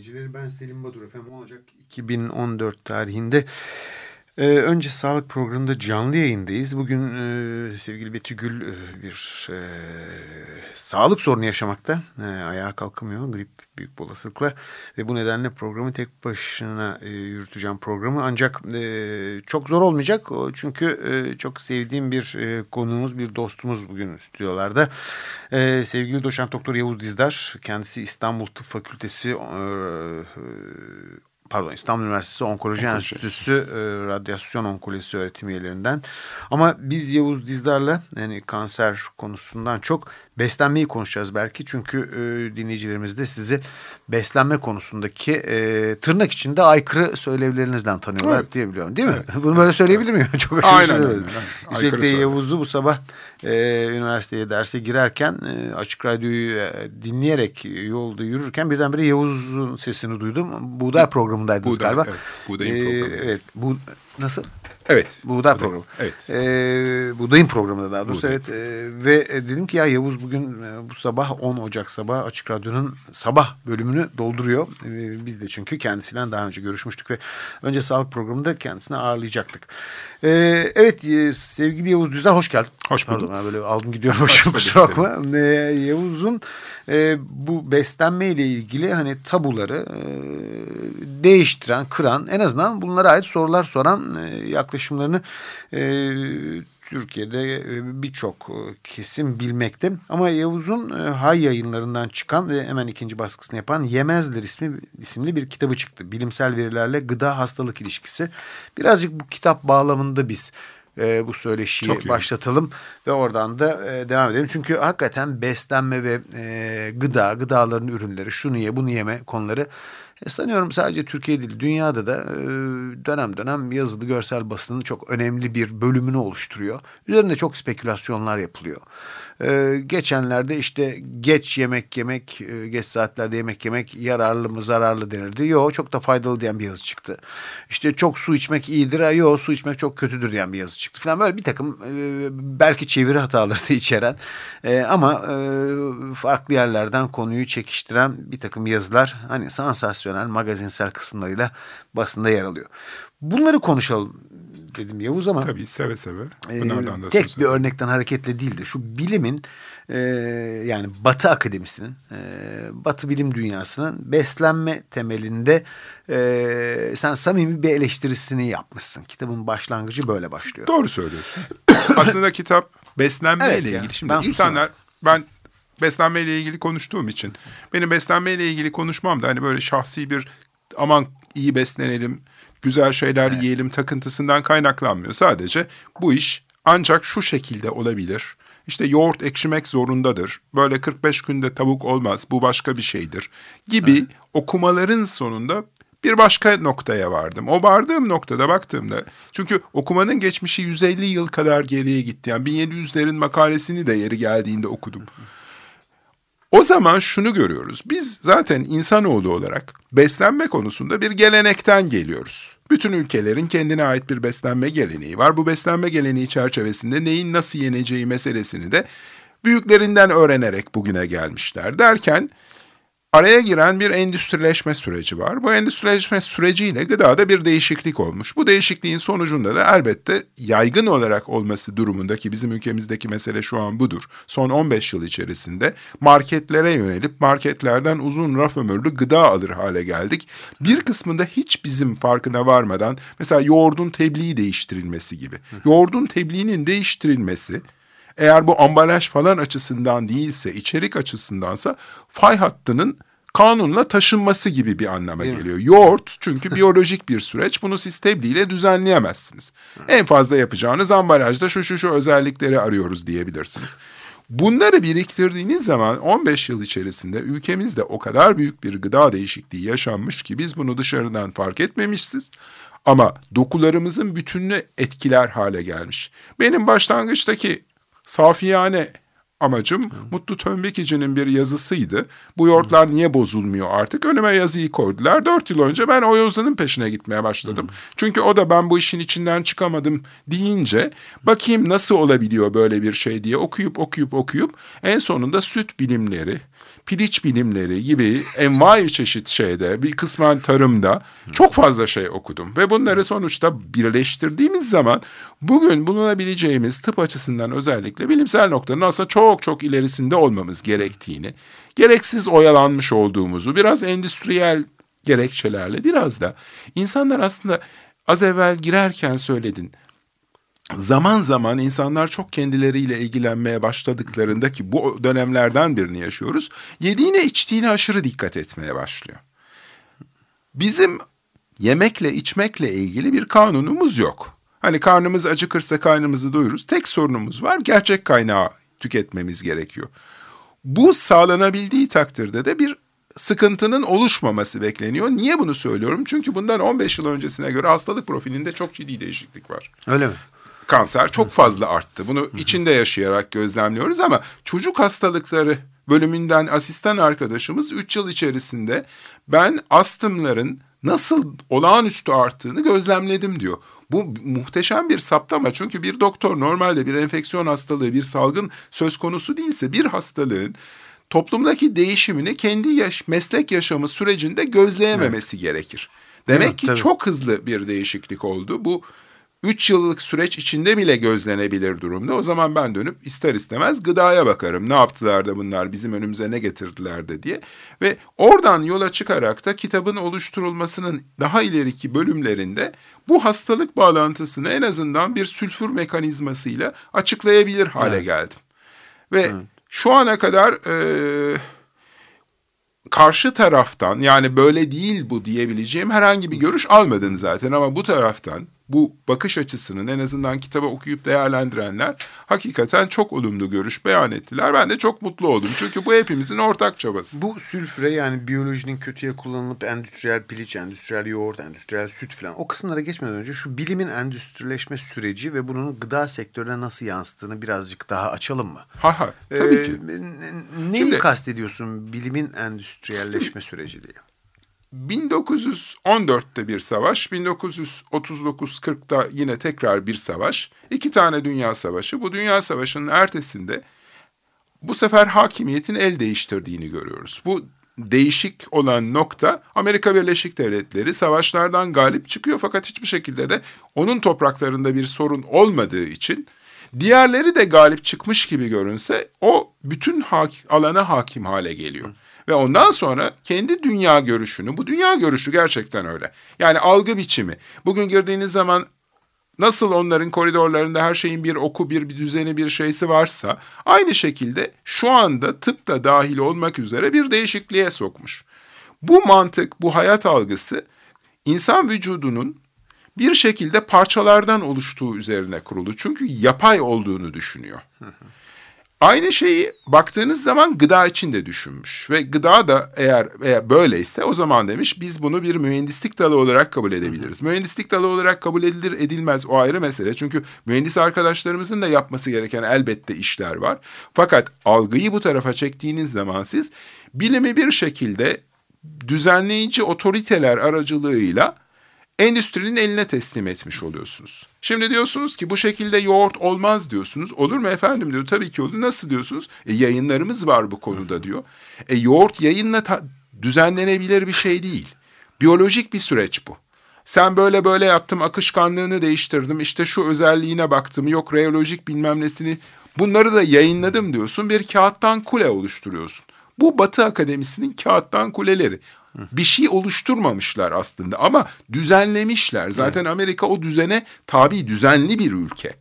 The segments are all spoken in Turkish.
Dinleyicileri ben Selim Badur efendim olacak 2014 tarihinde ee, önce sağlık programında canlı yayındayız. Bugün e, sevgili Betty Gül e, bir e, sağlık sorunu yaşamakta. E, ayağa kalkamıyor grip büyük olasılıkla. Ve bu nedenle programı tek başına e, yürüteceğim programı. Ancak e, çok zor olmayacak. Çünkü e, çok sevdiğim bir e, konuğumuz, bir dostumuz bugün stüdyolarda. E, sevgili doçent doktor Yavuz Dizdar. Kendisi İstanbul Tıp Fakültesi... E, pardon İstanbul Üniversitesi Onkoloji, Onkoloji. Enstitüsü e, radyasyon onkolojisi öğretim üyelerinden. Ama biz Yavuz Dizdar'la yani kanser konusundan çok beslenmeyi konuşacağız belki. Çünkü e, dinleyicilerimiz de sizi beslenme konusundaki e, tırnak içinde aykırı söylevlerinizden tanıyorlar evet. diye biliyorum. Değil mi? Evet. Bunu böyle söyleyebilir miyim? Çok hoşuma aynen, aynen, aynen. Üstelik Yavuz'u bu sabah e, üniversiteye derse girerken e, açık radyoyu e, dinleyerek yolda yürürken birdenbire Yavuz'un sesini duydum. Buğday programındaydınız Buğday, galiba. Evet, Buğday'ın ee, programı. Evet. Bu, nasıl? Evet. Buğday, Buğday programı. Evet. Ee, Buğday'ın programında daha doğrusu Buğday. evet. Ee, ve dedim ki ya Yavuz bugün e, bu sabah 10 Ocak sabah Açık Radyo'nun sabah bölümünü dolduruyor. Ee, biz de çünkü kendisiyle daha önce görüşmüştük ve önce sağlık programında kendisini ağırlayacaktık. Ee, evet e, sevgili Yavuz Düzdar hoş geldin. Hoş bulduk. Pardon böyle aldım gidiyorum başım kusura bakma. Ee, Yavuz'un e, bu beslenme ile ilgili hani tabuları e, değiştiren, kıran en azından bunlara ait sorular soran e, yaklaşımlarını e, Türkiye'de e, birçok e, kesim bilmekte. Ama Yavuz'un e, Hay yayınlarından çıkan ve hemen ikinci baskısını yapan Yemezler ismi, isimli bir kitabı çıktı. Bilimsel verilerle gıda hastalık ilişkisi. Birazcık bu kitap bağlamında biz e, bu söyleşiyi başlatalım ve oradan da e, devam edelim. Çünkü hakikaten beslenme ve e, gıda, gıdaların ürünleri, şunu ye bunu yeme konuları e, sanıyorum sadece Türkiye değil dünyada da e, dönem dönem yazılı görsel basının çok önemli bir bölümünü oluşturuyor. Üzerinde çok spekülasyonlar yapılıyor. Ee, geçenlerde işte geç yemek yemek, e, geç saatlerde yemek yemek yararlı mı zararlı denirdi. Yok çok da faydalı diyen bir yazı çıktı. İşte çok su içmek iyidir. Yok su içmek çok kötüdür diyen bir yazı çıktı falan. Böyle bir takım e, belki çeviri hataları da içeren e, ama farklı yerlerden konuyu çekiştiren bir takım yazılar hani sansasyonel magazinsel kısımlarıyla basında yer alıyor. Bunları konuşalım dedim Yavuz ama. Tabii seve seve. E, tek bir örnekten hareketle değil de şu bilimin e, yani Batı Akademisi'nin, e, Batı bilim dünyasının beslenme temelinde e, sen samimi bir eleştirisini yapmışsın. Kitabın başlangıcı böyle başlıyor. Doğru söylüyorsun. Aslında kitap beslenme evet ilgili. Şimdi ben insanlar susam. ben beslenme ile ilgili konuştuğum için benim beslenme ile ilgili konuşmam da hani böyle şahsi bir aman iyi beslenelim güzel şeyler evet. yiyelim takıntısından kaynaklanmıyor. Sadece bu iş ancak şu şekilde olabilir. İşte yoğurt ekşimek zorundadır. Böyle 45 günde tavuk olmaz. Bu başka bir şeydir. Gibi evet. okumaların sonunda bir başka noktaya vardım. O vardığım noktada baktığımda çünkü okumanın geçmişi 150 yıl kadar geriye gitti. Yani 1700'lerin makalesini de yeri geldiğinde okudum. O zaman şunu görüyoruz. Biz zaten insanoğlu olarak beslenme konusunda bir gelenekten geliyoruz. Bütün ülkelerin kendine ait bir beslenme geleneği var. Bu beslenme geleneği çerçevesinde neyin nasıl yeneceği meselesini de büyüklerinden öğrenerek bugüne gelmişler. Derken araya giren bir endüstrileşme süreci var. Bu endüstrileşme süreciyle gıdada bir değişiklik olmuş. Bu değişikliğin sonucunda da elbette yaygın olarak olması durumundaki bizim ülkemizdeki mesele şu an budur. Son 15 yıl içerisinde marketlere yönelip marketlerden uzun raf ömürlü gıda alır hale geldik. Bir kısmında hiç bizim farkına varmadan mesela yoğurdun tebliği değiştirilmesi gibi. Yoğurdun tebliğinin değiştirilmesi eğer bu ambalaj falan açısından değilse, içerik açısındansa fay hattının kanunla taşınması gibi bir anlama Değil geliyor. Mi? Yoğurt çünkü biyolojik bir süreç. Bunu siz tebliğle düzenleyemezsiniz. en fazla yapacağınız ambalajda şu şu şu özellikleri arıyoruz diyebilirsiniz. Bunları biriktirdiğiniz zaman 15 yıl içerisinde ülkemizde o kadar büyük bir gıda değişikliği yaşanmış ki biz bunu dışarıdan fark etmemişiz. ama dokularımızın bütününü etkiler hale gelmiş. Benim başlangıçtaki safiyane amacım Hı. Mutlu Tönbekici'nin bir yazısıydı. Bu yoğurtlar niye bozulmuyor artık? Önüme yazıyı koydular. Dört yıl önce ben o yazının peşine gitmeye başladım. Hı. Çünkü o da ben bu işin içinden çıkamadım deyince bakayım nasıl olabiliyor böyle bir şey diye okuyup okuyup okuyup en sonunda süt bilimleri, piliç bilimleri gibi envai çeşit şeyde bir kısmen tarımda çok fazla şey okudum. Ve bunları sonuçta birleştirdiğimiz zaman bugün bulunabileceğimiz tıp açısından özellikle bilimsel noktanın aslında çok çok ilerisinde olmamız gerektiğini, gereksiz oyalanmış olduğumuzu, biraz endüstriyel gerekçelerle biraz da insanlar aslında az evvel girerken söyledin zaman zaman insanlar çok kendileriyle ilgilenmeye başladıklarında ki bu dönemlerden birini yaşıyoruz. Yediğine içtiğine aşırı dikkat etmeye başlıyor. Bizim yemekle içmekle ilgili bir kanunumuz yok. Hani karnımız acıkırsa karnımızı doyururuz. Tek sorunumuz var gerçek kaynağı tüketmemiz gerekiyor. Bu sağlanabildiği takdirde de bir sıkıntının oluşmaması bekleniyor. Niye bunu söylüyorum? Çünkü bundan 15 yıl öncesine göre hastalık profilinde çok ciddi değişiklik var. Öyle mi? kanser çok fazla arttı. Bunu içinde yaşayarak gözlemliyoruz ama çocuk hastalıkları bölümünden asistan arkadaşımız 3 yıl içerisinde ben astımların nasıl olağanüstü arttığını gözlemledim diyor. Bu muhteşem bir saptama çünkü bir doktor normalde bir enfeksiyon hastalığı, bir salgın söz konusu değilse bir hastalığın toplumdaki değişimini kendi yaş, meslek yaşamı sürecinde gözleyememesi evet. gerekir. Demek evet, ki tabii. çok hızlı bir değişiklik oldu. Bu 3 yıllık süreç içinde bile gözlenebilir durumda. O zaman ben dönüp ister istemez gıdaya bakarım. Ne yaptılar da bunlar bizim önümüze ne getirdiler de diye. Ve oradan yola çıkarak da kitabın oluşturulmasının daha ileriki bölümlerinde bu hastalık bağlantısını en azından bir sülfür mekanizmasıyla açıklayabilir hale evet. geldim. Ve evet. şu ana kadar... E, karşı taraftan yani böyle değil bu diyebileceğim herhangi bir görüş almadın zaten ama bu taraftan bu bakış açısının en azından kitabı okuyup değerlendirenler hakikaten çok olumlu görüş beyan ettiler. Ben de çok mutlu oldum. Çünkü bu hepimizin ortak çabası. Bu sülfüre yani biyolojinin kötüye kullanılıp endüstriyel piliç, endüstriyel yoğurt, endüstriyel süt falan o kısımlara geçmeden önce şu bilimin endüstrileşme süreci ve bunun gıda sektörüne nasıl yansıttığını birazcık daha açalım mı? Ha ha tabii ee, ki. Neyi Şimdi, kastediyorsun bilimin endüstriyelleşme süreci diye? 1914'te bir savaş, 1939-40'da yine tekrar bir savaş, iki tane dünya savaşı. Bu dünya savaşının ertesinde bu sefer hakimiyetin el değiştirdiğini görüyoruz. Bu değişik olan nokta Amerika Birleşik Devletleri savaşlardan galip çıkıyor fakat hiçbir şekilde de onun topraklarında bir sorun olmadığı için diğerleri de galip çıkmış gibi görünse o bütün hak alana hakim hale geliyor. Ve ondan sonra kendi dünya görüşünü, bu dünya görüşü gerçekten öyle. Yani algı biçimi. Bugün girdiğiniz zaman nasıl onların koridorlarında her şeyin bir oku, bir, bir düzeni, bir şeysi varsa aynı şekilde şu anda tıp da dahil olmak üzere bir değişikliğe sokmuş. Bu mantık, bu hayat algısı insan vücudunun bir şekilde parçalardan oluştuğu üzerine kurulu. Çünkü yapay olduğunu düşünüyor. Aynı şeyi baktığınız zaman gıda için de düşünmüş ve gıda da eğer, eğer böyleyse o zaman demiş biz bunu bir mühendislik dalı olarak kabul edebiliriz. Hı hı. Mühendislik dalı olarak kabul edilir edilmez o ayrı mesele çünkü mühendis arkadaşlarımızın da yapması gereken elbette işler var. Fakat algıyı bu tarafa çektiğiniz zaman siz bilimi bir şekilde düzenleyici otoriteler aracılığıyla endüstrinin eline teslim etmiş oluyorsunuz. Şimdi diyorsunuz ki bu şekilde yoğurt olmaz diyorsunuz. Olur mu efendim diyor. Tabii ki olur. Nasıl diyorsunuz? E, yayınlarımız var bu konuda diyor. E, yoğurt yayınla ta- düzenlenebilir bir şey değil. Biyolojik bir süreç bu. Sen böyle böyle yaptım, akışkanlığını değiştirdim, işte şu özelliğine baktım, yok reolojik bilmem nesini, bunları da yayınladım diyorsun, bir kağıttan kule oluşturuyorsun. Bu Batı Akademisi'nin kağıttan kuleleri. Bir şey oluşturmamışlar aslında ama düzenlemişler. Zaten Amerika o düzene tabi düzenli bir ülke.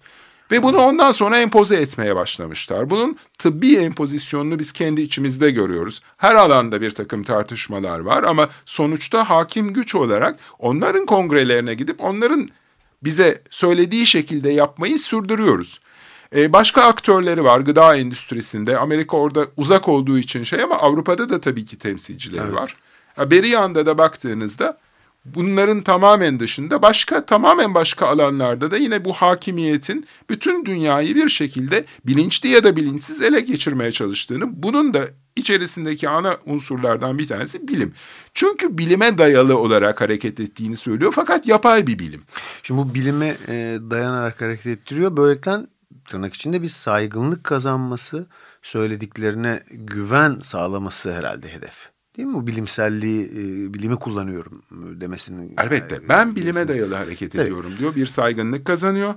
Ve bunu ondan sonra empoze etmeye başlamışlar. Bunun tıbbi empozisyonunu biz kendi içimizde görüyoruz. Her alanda bir takım tartışmalar var ama sonuçta hakim güç olarak onların kongrelerine gidip onların bize söylediği şekilde yapmayı sürdürüyoruz. Ee, başka aktörleri var gıda endüstrisinde. Amerika orada uzak olduğu için şey ama Avrupa'da da tabii ki temsilcileri evet. var. Beri yanda da baktığınızda bunların tamamen dışında başka tamamen başka alanlarda da yine bu hakimiyetin bütün dünyayı bir şekilde bilinçli ya da bilinçsiz ele geçirmeye çalıştığını, bunun da içerisindeki ana unsurlardan bir tanesi bilim. Çünkü bilime dayalı olarak hareket ettiğini söylüyor fakat yapay bir bilim. Şimdi bu bilime e, dayanarak hareket ettiriyor. Böylelikle tırnak içinde bir saygınlık kazanması, söylediklerine güven sağlaması herhalde hedef. Değil mi bu bilimselliği, e, bilimi kullanıyorum demesinin. Elbette. Ben bilime dayalı hareket Tabii. ediyorum diyor. Bir saygınlık kazanıyor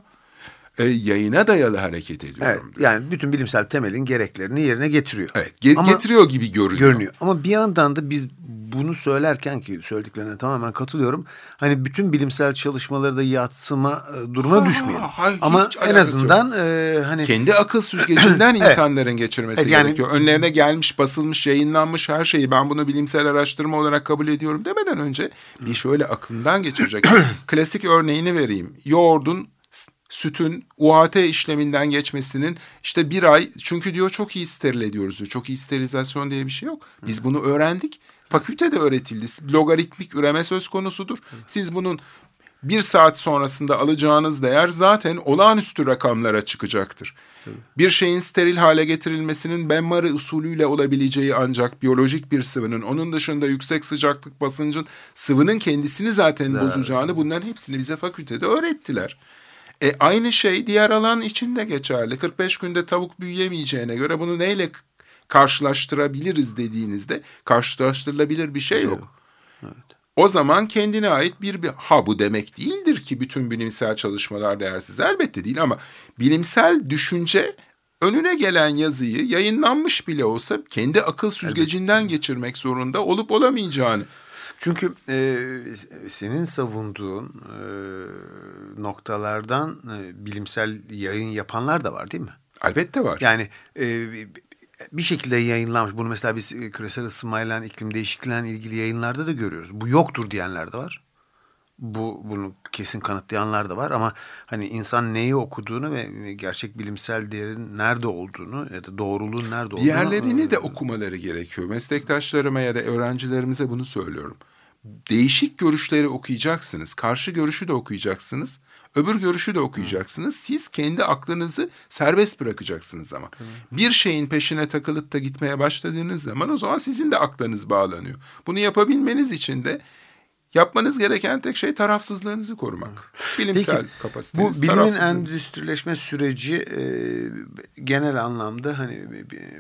e, yayına dayalı hareket ediyorum. Evet, yani bütün bilimsel temelin gereklerini yerine getiriyor. Evet, ge- Ama, getiriyor gibi görünüyor. Görünüyor. Ama bir yandan da biz bunu söylerken ki söylediklerine tamamen katılıyorum. Hani bütün bilimsel çalışmaları da yatsıma e, durumuna düşmeyelim. Hayır, Ama en azından e, hani kendi akıl süzgecinden evet. insanların geçirmesi evet, yani, gerekiyor. Önlerine gelmiş, basılmış, yayınlanmış her şeyi ben bunu bilimsel araştırma olarak kabul ediyorum demeden önce bir şöyle aklından geçirecek. Klasik örneğini vereyim. Yoğurdun sütün UHT işleminden geçmesinin işte bir ay çünkü diyor çok iyi steril ediyoruz diyor. Çok iyi sterilizasyon diye bir şey yok. Biz bunu öğrendik. Fakültede öğretildi. Logaritmik üreme söz konusudur. Siz bunun bir saat sonrasında alacağınız değer zaten olağanüstü rakamlara çıkacaktır. Bir şeyin steril hale getirilmesinin benmari usulüyle olabileceği ancak biyolojik bir sıvının, onun dışında yüksek sıcaklık basıncın sıvının kendisini zaten bozacağını bunların hepsini bize fakültede öğrettiler. E, aynı şey diğer alan için de geçerli. 45 günde tavuk büyüyemeyeceğine göre bunu neyle karşılaştırabiliriz dediğinizde karşılaştırılabilir bir şey yok. Evet. O zaman kendine ait bir, bir ha bu demek değildir ki bütün bilimsel çalışmalar değersiz. Elbette değil ama bilimsel düşünce önüne gelen yazıyı yayınlanmış bile olsa kendi akıl süzgecinden Elbette. geçirmek zorunda olup olamayacağını çünkü e, senin savunduğun e, noktalardan e, bilimsel yayın yapanlar da var değil mi? Elbette var. Yani e, bir şekilde yayınlanmış. Bunu mesela biz e, küresel ısınmayla, iklim değişikliğiyle ilgili yayınlarda da görüyoruz. Bu yoktur diyenler de var. Bu bunu kesin kanıtlayanlar da var ama hani insan neyi okuduğunu ve gerçek bilimsel değerin nerede olduğunu ya da doğruluğun nerede olduğunu diğerlerini de okumaları gerekiyor. Meslektaşlarıma ya da öğrencilerimize bunu söylüyorum değişik görüşleri okuyacaksınız. Karşı görüşü de okuyacaksınız. Öbür görüşü de okuyacaksınız. Siz kendi aklınızı serbest bırakacaksınız ama. Bir şeyin peşine takılıp da gitmeye başladığınız zaman o zaman sizin de aklınız bağlanıyor. Bunu yapabilmeniz için de Yapmanız gereken tek şey tarafsızlığınızı korumak. Bilimsel Peki, kapasiteniz. Bu bilimin endüstrileşme süreci e, genel anlamda hani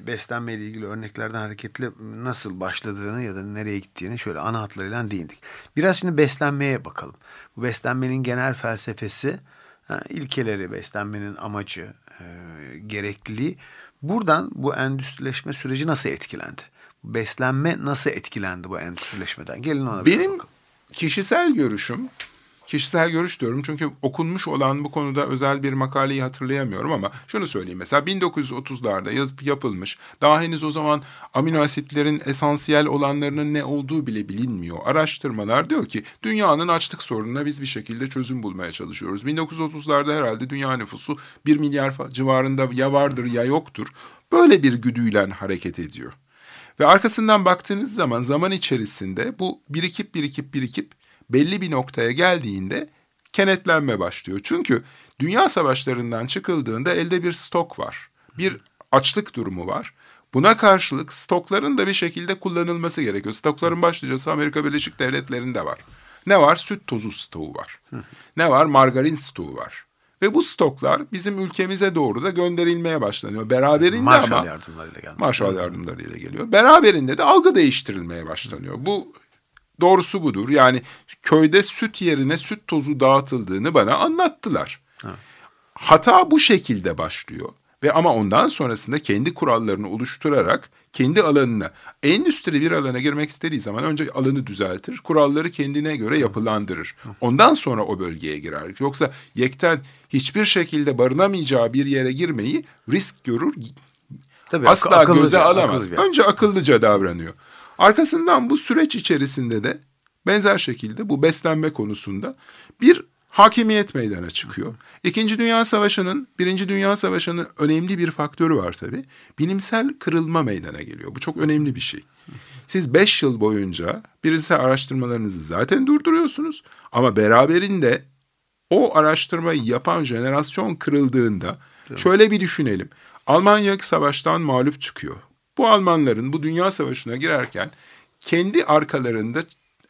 beslenme ile ilgili örneklerden hareketle nasıl başladığını ya da nereye gittiğini şöyle ana hatlarıyla değindik. Biraz şimdi beslenmeye bakalım. Bu beslenmenin genel felsefesi, ilkeleri, beslenmenin amacı, e, gerekliliği. Buradan bu endüstrileşme süreci nasıl etkilendi? Beslenme nasıl etkilendi bu endüstrileşmeden? Gelin ona Benim bakalım kişisel görüşüm, kişisel görüş diyorum çünkü okunmuş olan bu konuda özel bir makaleyi hatırlayamıyorum ama şunu söyleyeyim mesela 1930'larda yazıp yapılmış daha henüz o zaman amino asitlerin esansiyel olanlarının ne olduğu bile bilinmiyor. Araştırmalar diyor ki dünyanın açlık sorununa biz bir şekilde çözüm bulmaya çalışıyoruz. 1930'larda herhalde dünya nüfusu 1 milyar civarında ya vardır ya yoktur. Böyle bir güdüyle hareket ediyor. Ve arkasından baktığınız zaman zaman içerisinde bu birikip birikip birikip belli bir noktaya geldiğinde kenetlenme başlıyor. Çünkü dünya savaşlarından çıkıldığında elde bir stok var. Bir açlık durumu var. Buna karşılık stokların da bir şekilde kullanılması gerekiyor. Stokların başlıcası Amerika Birleşik Devletleri'nde var. Ne var? Süt tozu stoğu var. ne var? Margarin stoğu var. Ve bu stoklar bizim ülkemize doğru da gönderilmeye başlanıyor. Beraberinde Marshall ama yardımlarıyla geliyor. Marshall yardımlarıyla geliyor. Beraberinde de algı değiştirilmeye başlanıyor. Bu doğrusu budur. Yani köyde süt yerine süt tozu dağıtıldığını bana anlattılar. Ha. Hata bu şekilde başlıyor. Ve ama ondan sonrasında kendi kurallarını oluşturarak kendi alanına, endüstri bir alana girmek istediği zaman önce alanı düzeltir, kuralları kendine göre yapılandırır. Ondan sonra o bölgeye girer. Yoksa yekten hiçbir şekilde barınamayacağı bir yere girmeyi risk görür, Tabii, asla akıllıca, göze alamaz. Akıllıca. Önce akıllıca davranıyor. Arkasından bu süreç içerisinde de benzer şekilde bu beslenme konusunda bir hakimiyet meydana çıkıyor. İkinci Dünya Savaşı'nın, Birinci Dünya Savaşı'nın önemli bir faktörü var tabii. Bilimsel kırılma meydana geliyor. Bu çok önemli bir şey. Siz beş yıl boyunca bilimsel araştırmalarınızı zaten durduruyorsunuz. Ama beraberinde o araştırmayı yapan jenerasyon kırıldığında şöyle bir düşünelim. Almanya savaştan mağlup çıkıyor. Bu Almanların bu dünya savaşına girerken kendi arkalarında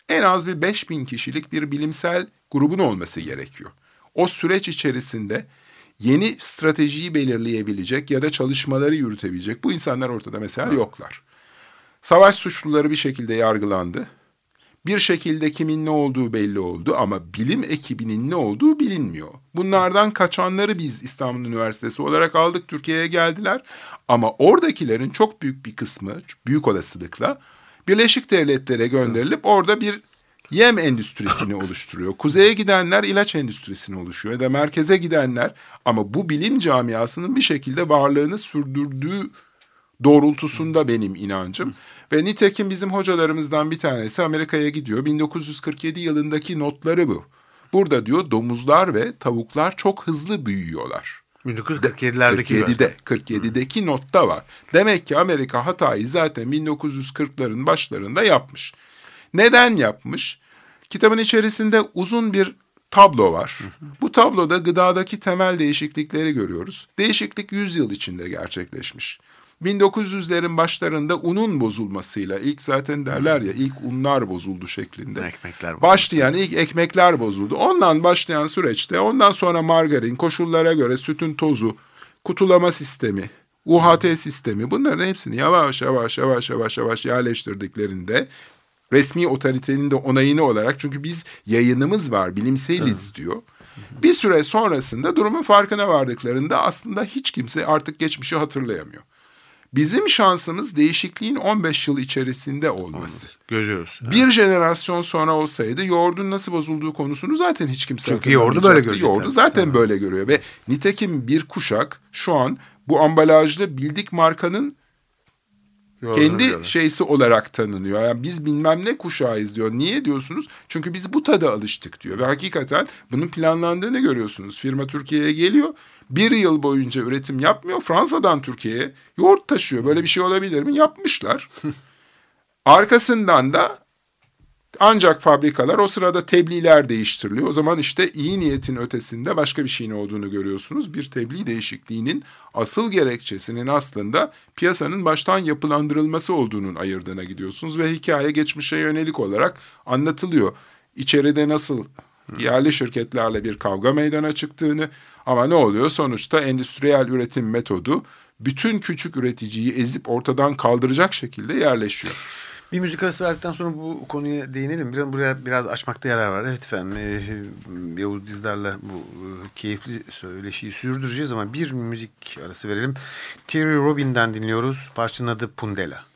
en az bir 5000 kişilik bir bilimsel grubun olması gerekiyor. O süreç içerisinde yeni stratejiyi belirleyebilecek ya da çalışmaları yürütebilecek bu insanlar ortada mesela yoklar. Savaş suçluları bir şekilde yargılandı. Bir şekilde kimin ne olduğu belli oldu ama bilim ekibinin ne olduğu bilinmiyor. Bunlardan kaçanları biz İstanbul Üniversitesi olarak aldık Türkiye'ye geldiler. Ama oradakilerin çok büyük bir kısmı büyük olasılıkla Birleşik Devletlere gönderilip orada bir yem endüstrisini oluşturuyor. Kuzeye gidenler ilaç endüstrisini oluşuyor ya da merkeze gidenler ama bu bilim camiasının bir şekilde varlığını sürdürdüğü doğrultusunda benim inancım. Ve nitekim bizim hocalarımızdan bir tanesi Amerika'ya gidiyor. 1947 yılındaki notları bu. Burada diyor domuzlar ve tavuklar çok hızlı büyüyorlar. 1947'lerdeki 47'de 47'deki notta var. Demek ki Amerika hatayı zaten 1940'ların başlarında yapmış. Neden yapmış? Kitabın içerisinde uzun bir tablo var. Bu tabloda gıdadaki temel değişiklikleri görüyoruz. Değişiklik 100 yıl içinde gerçekleşmiş. 1900'lerin başlarında unun bozulmasıyla ilk zaten derler ya ilk unlar bozuldu şeklinde. Ekmekler bozuldu. Başlayan ilk ekmekler bozuldu. Ondan başlayan süreçte ondan sonra margarin, koşullara göre sütün tozu, kutulama sistemi, UHT sistemi bunların hepsini yavaş yavaş yavaş yavaş yavaş yerleştirdiklerinde resmi otoritenin de onayını olarak çünkü biz yayınımız var bilimseliz evet. diyor. Bir süre sonrasında durumun farkına vardıklarında aslında hiç kimse artık geçmişi hatırlayamıyor. Bizim şansımız değişikliğin 15 yıl içerisinde olması. Görüyoruz. Evet. Bir jenerasyon sonra olsaydı yoğurdun nasıl bozulduğu konusunu zaten hiç kimse Çünkü yoğurdu böyle görüyor. Yoğurdu zaten evet. böyle görüyor ve nitekim bir kuşak şu an bu ambalajlı bildik markanın kendi yani. şeysi olarak tanınıyor. Yani biz bilmem ne kuşağıyız diyor. Niye diyorsunuz? Çünkü biz bu tada alıştık diyor. Ve hakikaten bunun planlandığını görüyorsunuz. Firma Türkiye'ye geliyor. Bir yıl boyunca üretim yapmıyor. Fransa'dan Türkiye'ye yoğurt taşıyor. Böyle bir şey olabilir mi? Yapmışlar. Arkasından da ancak fabrikalar o sırada tebliğler değiştiriliyor. O zaman işte iyi niyetin ötesinde başka bir şeyin olduğunu görüyorsunuz. Bir tebliğ değişikliğinin asıl gerekçesinin aslında piyasanın baştan yapılandırılması olduğunun ayırdığına gidiyorsunuz ve hikaye geçmişe yönelik olarak anlatılıyor. İçeride nasıl yerli şirketlerle bir kavga meydana çıktığını ama ne oluyor? Sonuçta endüstriyel üretim metodu bütün küçük üreticiyi ezip ortadan kaldıracak şekilde yerleşiyor. Bir müzik arası verdikten sonra bu konuya değinelim. Biraz, buraya biraz açmakta yarar var. Evet efendim. E, Yavuz Dizdar'la bu e, keyifli söyleşiyi sürdüreceğiz ama bir müzik arası verelim. Terry Robin'den dinliyoruz. Parçanın adı Pundela.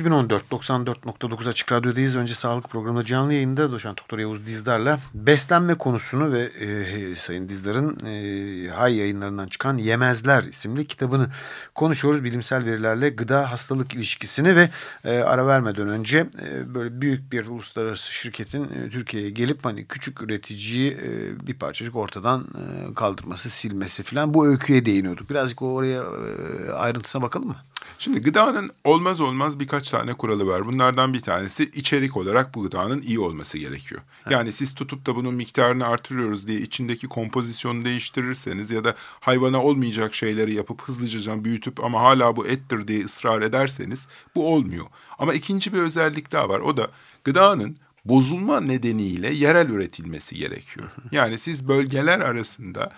2014 94.9 Açık Radyo'dayız. Önce sağlık programında canlı yayında Doçent Doktor Yavuz Dizdar'la beslenme konusunu ve e, Sayın Dizdar'ın e, Hay yayınlarından çıkan Yemezler isimli kitabını konuşuyoruz. Bilimsel verilerle gıda hastalık ilişkisini ve e, ara vermeden önce e, böyle büyük bir uluslararası şirketin e, Türkiye'ye gelip hani küçük üreticiyi e, bir parçacık ortadan e, kaldırması, silmesi falan bu öyküye değiniyorduk. Birazcık oraya e, ayrıntısına bakalım mı? Şimdi gıdanın olmaz olmaz birkaç tane kuralı var. Bunlardan bir tanesi içerik olarak bu gıdanın iyi olması gerekiyor. Evet. Yani siz tutup da bunun miktarını artırıyoruz diye içindeki kompozisyonu değiştirirseniz ya da hayvana olmayacak şeyleri yapıp hızlıca büyütüp ama hala bu ettir diye ısrar ederseniz bu olmuyor. Ama ikinci bir özellik daha var. O da gıdanın bozulma nedeniyle yerel üretilmesi gerekiyor. Yani siz bölgeler arasında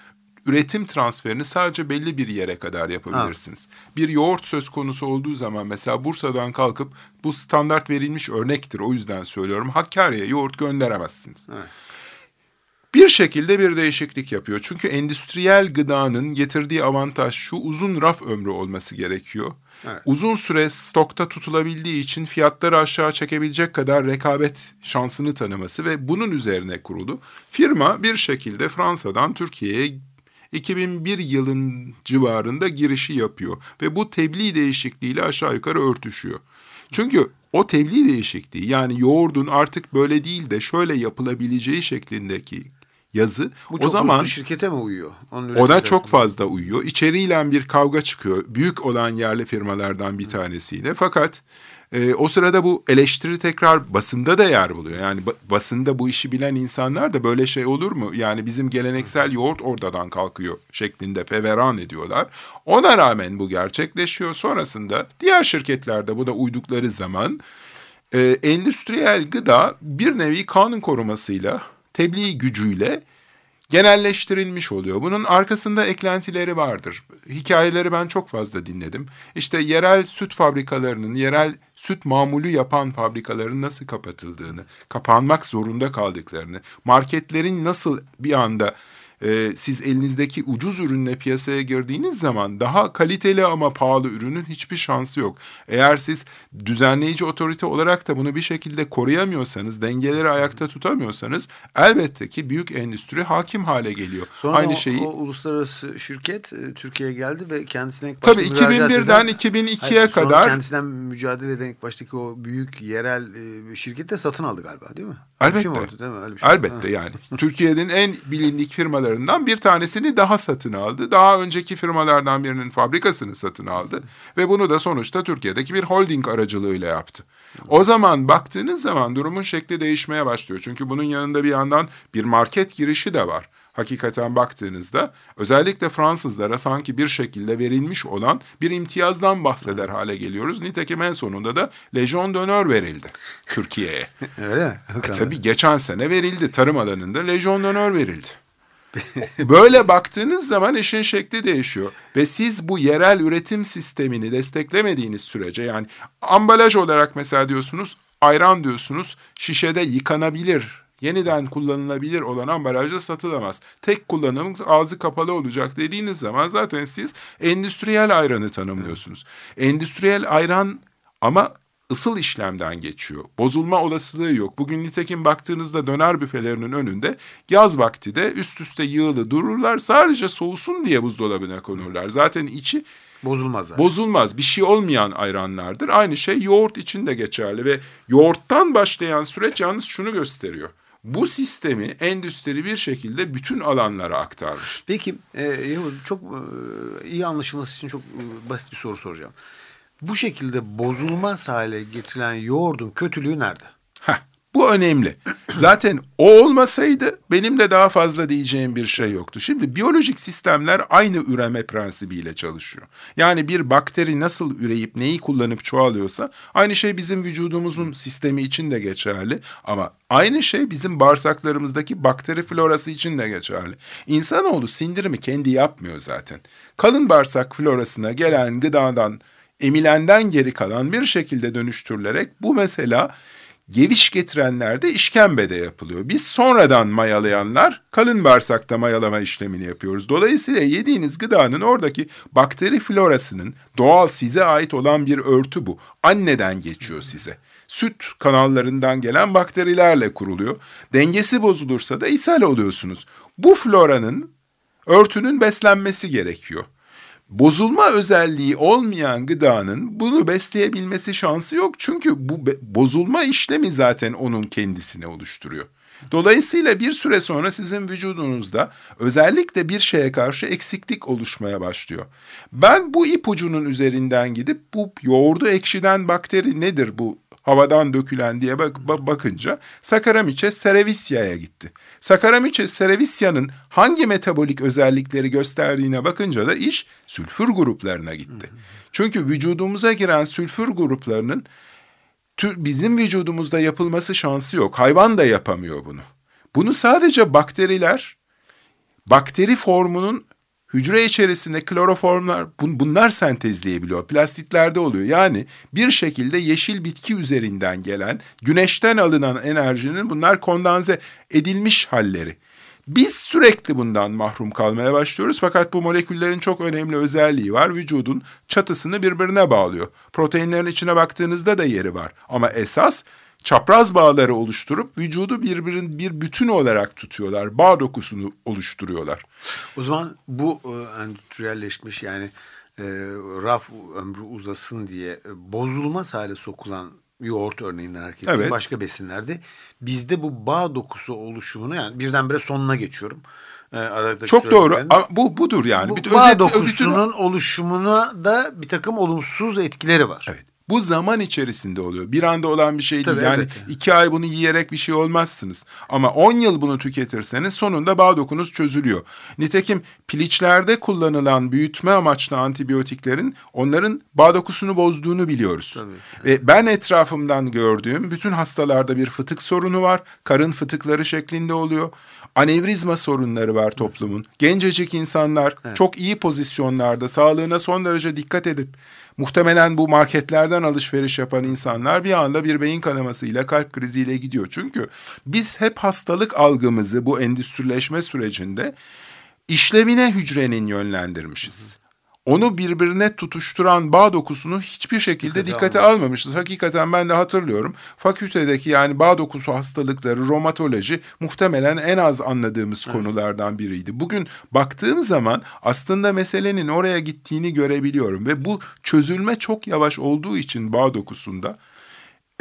üretim transferini sadece belli bir yere kadar yapabilirsiniz. Ha. Bir yoğurt söz konusu olduğu zaman mesela Bursa'dan kalkıp bu standart verilmiş örnektir o yüzden söylüyorum. Hakkari'ye yoğurt gönderemezsiniz. Evet. Bir şekilde bir değişiklik yapıyor. Çünkü endüstriyel gıdanın getirdiği avantaj şu uzun raf ömrü olması gerekiyor. Evet. Uzun süre stokta tutulabildiği için fiyatları aşağı çekebilecek kadar rekabet şansını tanıması ve bunun üzerine kurulu. Firma bir şekilde Fransa'dan Türkiye'ye 2001 yılın civarında girişi yapıyor ve bu tebliğ değişikliğiyle aşağı yukarı örtüşüyor. Çünkü o tebliğ değişikliği yani yoğurdun artık böyle değil de şöyle yapılabileceği şeklindeki yazı Bu o zaman şirkete mi uyuyor? Onun ona çok fazla uyuyor. İçeriyle bir kavga çıkıyor. Büyük olan yerli firmalardan bir tanesiyle. Fakat e, o sırada bu eleştiri tekrar basında da yer buluyor. Yani basında bu işi bilen insanlar da böyle şey olur mu? Yani bizim geleneksel yoğurt ortadan kalkıyor şeklinde feveran ediyorlar. Ona rağmen bu gerçekleşiyor. Sonrasında diğer şirketlerde bu da uydukları zaman e, endüstriyel gıda bir nevi kanun korumasıyla, tebliğ gücüyle genelleştirilmiş oluyor. Bunun arkasında eklentileri vardır. Hikayeleri ben çok fazla dinledim. İşte yerel süt fabrikalarının, yerel süt mamulü yapan fabrikaların nasıl kapatıldığını, kapanmak zorunda kaldıklarını, marketlerin nasıl bir anda e, siz elinizdeki ucuz ürünle piyasaya girdiğiniz zaman daha kaliteli ama pahalı ürünün hiçbir şansı yok. Eğer siz düzenleyici otorite olarak da bunu bir şekilde koruyamıyorsanız, dengeleri ayakta tutamıyorsanız elbette ki büyük endüstri hakim hale geliyor. Sonra Aynı o, şeyi o uluslararası şirket e, Türkiye'ye geldi ve kendisine ilk başta Tabii 2001'den 2002'ye kadar kendisinden mücadele eden ilk baştaki o büyük yerel e, şirket de satın aldı galiba değil mi? Elbette. Şey oldu, değil mi? Öyle bir şey Elbette yani. Türkiye'nin en bilindik firmaları firmalarından bir tanesini daha satın aldı. Daha önceki firmalardan birinin fabrikasını satın aldı ve bunu da sonuçta Türkiye'deki bir holding aracılığıyla yaptı. O zaman baktığınız zaman durumun şekli değişmeye başlıyor. Çünkü bunun yanında bir yandan bir market girişi de var hakikaten baktığınızda özellikle Fransızlara sanki bir şekilde verilmiş olan bir imtiyazdan bahseder hale geliyoruz. Nitekim en sonunda da Legion d'Honneur verildi Türkiye'ye. Öyle mi? E, tabii geçen sene verildi. Tarım alanında Legion d'Honneur verildi. Böyle baktığınız zaman işin şekli değişiyor. Ve siz bu yerel üretim sistemini desteklemediğiniz sürece yani ambalaj olarak mesela diyorsunuz ayran diyorsunuz şişede yıkanabilir yeniden kullanılabilir olan ambalajda satılamaz. Tek kullanım ağzı kapalı olacak dediğiniz zaman zaten siz endüstriyel ayranı tanımlıyorsunuz. Endüstriyel ayran ama ısıl işlemden geçiyor. Bozulma olasılığı yok. Bugün nitekim baktığınızda döner büfelerinin önünde yaz vakti de üst üste yığılı dururlar. Sadece soğusun diye buzdolabına konurlar. Zaten içi Bozulmaz. Yani. Bozulmaz. Bir şey olmayan ayranlardır. Aynı şey yoğurt için de geçerli ve yoğurttan başlayan süreç yalnız şunu gösteriyor. Bu sistemi endüstri bir şekilde bütün alanlara aktarmış. Peki e, çok e, iyi anlaşılması için çok e, basit bir soru soracağım bu şekilde bozulmaz hale getirilen yoğurdun kötülüğü nerede? Heh, bu önemli. Zaten o olmasaydı benim de daha fazla diyeceğim bir şey yoktu. Şimdi biyolojik sistemler aynı üreme prensibiyle çalışıyor. Yani bir bakteri nasıl üreyip neyi kullanıp çoğalıyorsa aynı şey bizim vücudumuzun sistemi için de geçerli. Ama aynı şey bizim bağırsaklarımızdaki bakteri florası için de geçerli. İnsanoğlu sindirimi kendi yapmıyor zaten. Kalın bağırsak florasına gelen gıdadan emilenden geri kalan bir şekilde dönüştürülerek bu mesela Geviş getirenler de işkembede yapılıyor. Biz sonradan mayalayanlar kalın bağırsakta mayalama işlemini yapıyoruz. Dolayısıyla yediğiniz gıdanın oradaki bakteri florasının doğal size ait olan bir örtü bu. Anneden geçiyor size. Süt kanallarından gelen bakterilerle kuruluyor. Dengesi bozulursa da ishal oluyorsunuz. Bu floranın örtünün beslenmesi gerekiyor bozulma özelliği olmayan gıdanın bunu besleyebilmesi şansı yok. Çünkü bu bozulma işlemi zaten onun kendisine oluşturuyor. Dolayısıyla bir süre sonra sizin vücudunuzda özellikle bir şeye karşı eksiklik oluşmaya başlıyor. Ben bu ipucunun üzerinden gidip bu yoğurdu ekşiden bakteri nedir bu havadan dökülen diye bak, bakınca Saccharomyces cerevisia'ya gitti. Saccharomyces cerevisia'nın hangi metabolik özellikleri gösterdiğine bakınca da iş sülfür gruplarına gitti. Çünkü vücudumuza giren sülfür gruplarının bizim vücudumuzda yapılması şansı yok. Hayvan da yapamıyor bunu. Bunu sadece bakteriler bakteri formunun hücre içerisinde kloroformlar bunlar sentezleyebiliyor. Plastitlerde oluyor. Yani bir şekilde yeşil bitki üzerinden gelen güneşten alınan enerjinin bunlar kondanze edilmiş halleri. Biz sürekli bundan mahrum kalmaya başlıyoruz fakat bu moleküllerin çok önemli özelliği var. Vücudun çatısını birbirine bağlıyor. Proteinlerin içine baktığınızda da yeri var. Ama esas çapraz bağları oluşturup vücudu birbirin bir bütün olarak tutuyorlar. Bağ dokusunu oluşturuyorlar. O zaman bu e, endüstriyelleşmiş yani e, raf ömrü uzasın diye e, bozulmaz hale sokulan yoğurt örneğinden hareket evet. başka besinlerde bizde bu bağ dokusu oluşumunu yani birdenbire sonuna geçiyorum. E, Çok doğru. Bu budur yani. Bu, bağ özet, dokusunun bütün... oluşumuna da bir takım olumsuz etkileri var. Evet. Bu zaman içerisinde oluyor. Bir anda olan bir şey değil. Tabii, yani evet. iki ay bunu yiyerek bir şey olmazsınız. Ama on yıl bunu tüketirseniz sonunda bağ dokunuz çözülüyor. Nitekim piliçlerde kullanılan büyütme amaçlı antibiyotiklerin onların bağ dokusunu bozduğunu biliyoruz. Tabii. Ve ben etrafımdan gördüğüm bütün hastalarda bir fıtık sorunu var. Karın fıtıkları şeklinde oluyor. Anevrizma sorunları var toplumun. Gencecik insanlar evet. çok iyi pozisyonlarda sağlığına son derece dikkat edip Muhtemelen bu marketlerden alışveriş yapan insanlar bir anda bir beyin kanamasıyla kalp kriziyle gidiyor. Çünkü biz hep hastalık algımızı bu endüstrileşme sürecinde işlemine hücrenin yönlendirmişiz onu birbirine tutuşturan bağ dokusunu hiçbir şekilde dikkate, dikkate almamışız. Hakikaten ben de hatırlıyorum. Fakültedeki yani bağ dokusu hastalıkları, romatoloji muhtemelen en az anladığımız evet. konulardan biriydi. Bugün baktığım zaman aslında meselenin oraya gittiğini görebiliyorum ve bu çözülme çok yavaş olduğu için bağ dokusunda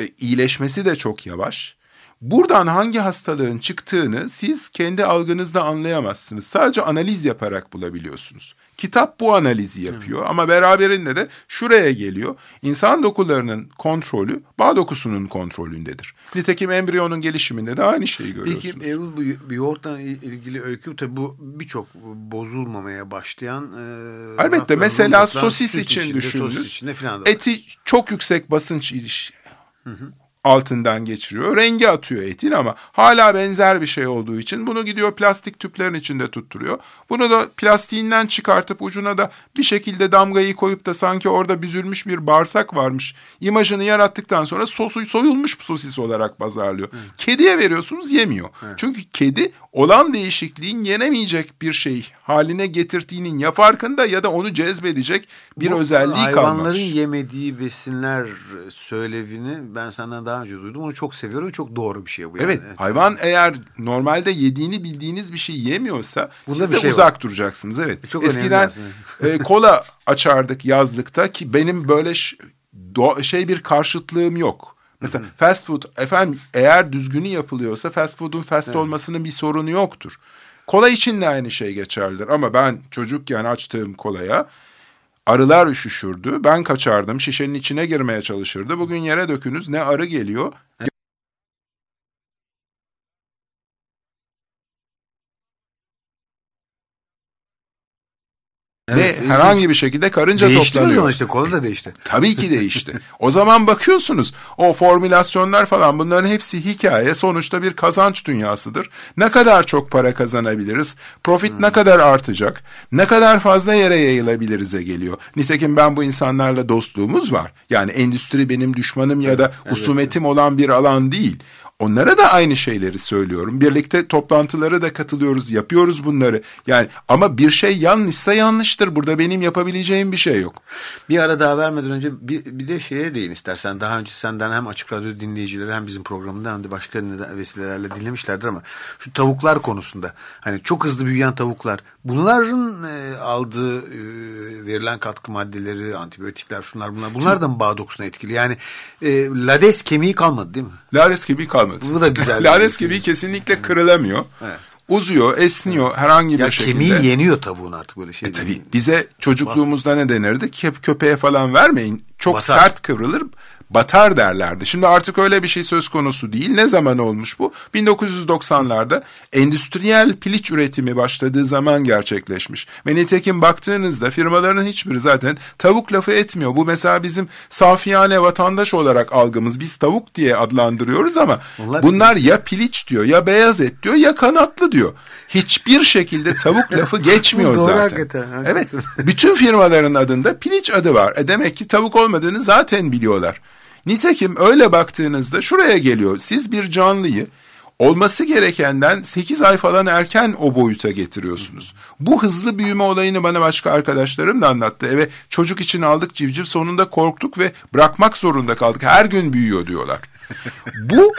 e, iyileşmesi de çok yavaş. Buradan hangi hastalığın çıktığını siz kendi algınızda anlayamazsınız. Sadece analiz yaparak bulabiliyorsunuz. Kitap bu analizi yapıyor evet. ama beraberinde de şuraya geliyor. İnsan dokularının kontrolü bağ dokusunun kontrolündedir. Nitekim embriyonun gelişiminde de aynı şeyi görüyorsunuz. Peki Erol bu, yoğurtla ilgili öykü tabii bu birçok bozulmamaya başlayan... E, Elbette mesela sosis için düşününüz. Eti çok yüksek basınç iliş... Hı hı altından geçiriyor. Rengi atıyor etin ama hala benzer bir şey olduğu için bunu gidiyor plastik tüplerin içinde tutturuyor. Bunu da plastiğinden çıkartıp ucuna da bir şekilde damgayı koyup da sanki orada büzülmüş bir bağırsak varmış imajını yarattıktan sonra sosu, soyulmuş sosis olarak pazarlıyor. Evet. Kediye veriyorsunuz yemiyor. Evet. Çünkü kedi olan değişikliğin yenemeyecek bir şey haline getirdiğinin ya farkında ya da onu cezbedecek bir Bu, özelliği hayvanların kalmamış. Hayvanların yemediği besinler söylevini ben senden daha önce duydum. Onu çok seviyorum çok doğru bir şey bu. Evet, yani. hayvan eğer normalde yediğini bildiğiniz bir şey yemiyorsa Bunda siz de şey uzak var. duracaksınız. Evet. Çok Eskiden e, kola açardık yazlıkta ki benim böyle şey bir karşıtlığım yok. Mesela fast food efendim eğer düzgünü yapılıyorsa fast food'un fast evet. olmasının bir sorunu yoktur. Kola için de aynı şey geçerlidir ama ben çocukken açtığım kolaya arılar üşüşürdü. Ben kaçardım şişenin içine girmeye çalışırdı. Bugün yere dökünüz ne arı geliyor Evet, herhangi bir şekilde karınca değişti toplanıyor. Değişti mi işte kolu da değişti. Tabii ki değişti. o zaman bakıyorsunuz o formülasyonlar falan bunların hepsi hikaye sonuçta bir kazanç dünyasıdır. Ne kadar çok para kazanabiliriz? Profit hmm. ne kadar artacak? Ne kadar fazla yere yayılabiliriz'e geliyor. Nitekim ben bu insanlarla dostluğumuz var. Yani endüstri benim düşmanım ya da husumetim olan bir alan değil. Onlara da aynı şeyleri söylüyorum. Birlikte toplantılara da katılıyoruz, yapıyoruz bunları. Yani ama bir şey yanlışsa yanlıştır. Burada benim yapabileceğim bir şey yok. Bir ara daha vermeden önce bir, bir de şeye değin istersen. Daha önce senden hem Açık Radyo dinleyicileri hem bizim programında hem de başka vesilelerle dinlemişlerdir ama şu tavuklar konusunda hani çok hızlı büyüyen tavuklar bunların e, aldığı e, verilen katkı maddeleri, antibiyotikler şunlar bunlar bunlar da mı bağ dokusuna etkili? Yani e, lades kemiği kalmadı değil mi? Lades kemiği kalmadı. Bu da güzel. lades kemiği kesinlikle kırılamıyor. Evet uzuyor, esniyor herhangi bir ya şekilde. Kemiği yeniyor tavuğun artık böyle şey. E tabii bize çocukluğumuzda ne denirdi? Köpeğe falan vermeyin. Çok Batar. sert kıvrılır batar derlerdi. Şimdi artık öyle bir şey söz konusu değil. Ne zaman olmuş bu? 1990'larda endüstriyel piliç üretimi başladığı zaman gerçekleşmiş. Ve nitekim baktığınızda firmaların hiçbiri zaten tavuk lafı etmiyor. Bu mesela bizim safiyane vatandaş olarak algımız. Biz tavuk diye adlandırıyoruz ama Onlar bunlar ya piliç diyor ya beyaz et diyor ya kanatlı diyor. Hiçbir şekilde tavuk lafı geçmiyor Doğru zaten. Hakikaten, evet. Bütün firmaların adında piliç adı var. E demek ki tavuk olmadığını zaten biliyorlar. Nitekim öyle baktığınızda şuraya geliyor. Siz bir canlıyı olması gerekenden 8 ay falan erken o boyuta getiriyorsunuz. Bu hızlı büyüme olayını bana başka arkadaşlarım da anlattı. Eve çocuk için aldık civciv sonunda korktuk ve bırakmak zorunda kaldık. Her gün büyüyor diyorlar. Bu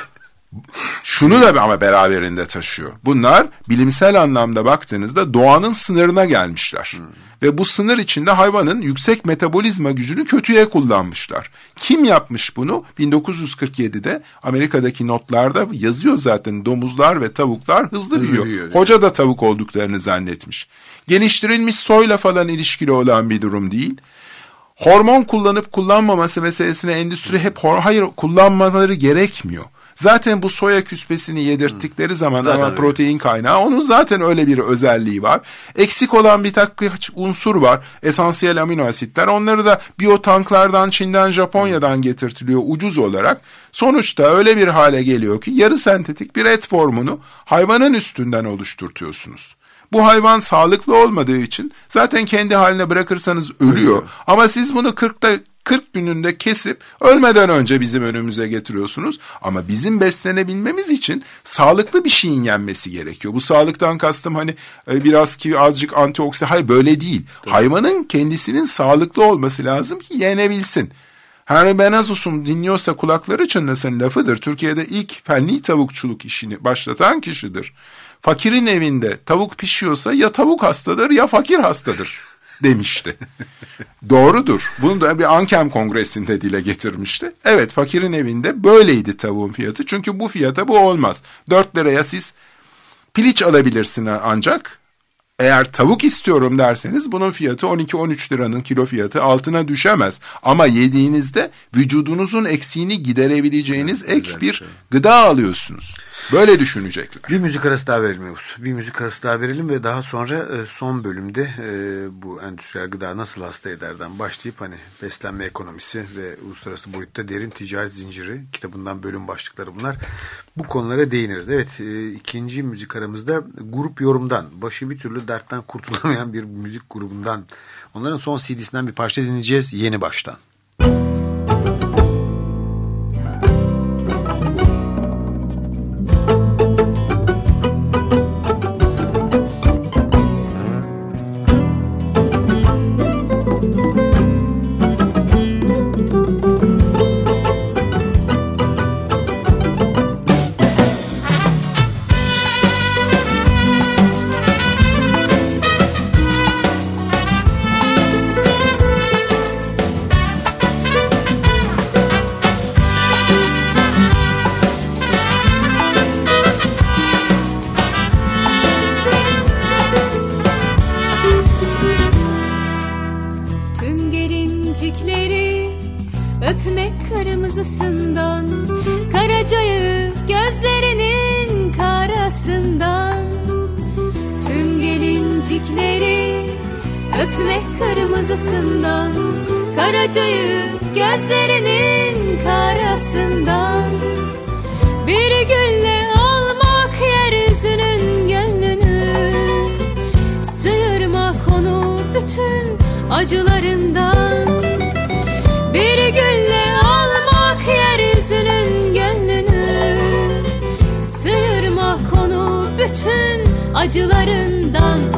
şunu da ama beraberinde taşıyor. Bunlar bilimsel anlamda baktığınızda doğanın sınırına gelmişler. Hmm. Ve bu sınır içinde hayvanın yüksek metabolizma gücünü kötüye kullanmışlar. Kim yapmış bunu? 1947'de Amerika'daki notlarda yazıyor zaten domuzlar ve tavuklar hızlı, hızlı büyüyor. büyüyor. Hoca da tavuk olduklarını zannetmiş. Geliştirilmiş soyla falan ilişkili olan bir durum değil hormon kullanıp kullanmaması meselesine endüstri hep hayır kullanmaları gerekmiyor. Zaten bu soya küspesini yedirttikleri zaman zaten ama protein kaynağı onun zaten öyle bir özelliği var. Eksik olan bir takım unsur var. Esansiyel amino asitler. Onları da biyotanklardan, Çin'den, Japonya'dan getirtiliyor ucuz olarak. Sonuçta öyle bir hale geliyor ki yarı sentetik bir et formunu hayvanın üstünden oluşturtuyorsunuz. Bu hayvan sağlıklı olmadığı için zaten kendi haline bırakırsanız ölüyor. ölüyor. Ama siz bunu 40'ta 40 gününde kesip ölmeden önce bizim önümüze getiriyorsunuz. Ama bizim beslenebilmemiz için sağlıklı bir şeyin yenmesi gerekiyor. Bu sağlıktan kastım hani e, biraz ki azıcık antioksidan. Hayır böyle değil. Doğru. Hayvanın kendisinin sağlıklı olması lazım ki yenebilsin. Henry Benazos'un dinliyorsa kulakları çınlasın lafıdır. Türkiye'de ilk fenli tavukçuluk işini başlatan kişidir. Fakirin evinde tavuk pişiyorsa ya tavuk hastadır ya fakir hastadır demişti. Doğrudur. Bunu da bir Ankem Kongresi'nde dile getirmişti. Evet fakirin evinde böyleydi tavuğun fiyatı. Çünkü bu fiyata bu olmaz. 4 liraya siz piliç alabilirsin ancak eğer tavuk istiyorum derseniz bunun fiyatı 12-13 liranın kilo fiyatı altına düşemez. Ama yediğinizde vücudunuzun eksiğini giderebileceğiniz ek bir şey. gıda alıyorsunuz. Böyle düşünecekler. Bir müzik arası daha verelim Yavuz. Bir müzik arası daha verelim ve daha sonra e, son bölümde e, bu endüstriyel gıda nasıl hasta ederden başlayıp hani beslenme ekonomisi ve uluslararası boyutta derin ticaret zinciri kitabından bölüm başlıkları bunlar. Bu konulara değiniriz. Evet e, ikinci müzik aramızda grup yorumdan başı bir türlü dertten kurtulamayan bir müzik grubundan onların son CD'sinden bir parça dinleyeceğiz yeni baştan. Gözlerinin karasından. Bir gülle almak yeryüzünün gönlünü. Sıyırmak onu bütün acılarından. Bir gülle almak yeryüzünün gönlünü. Sıyırmak onu bütün acılarından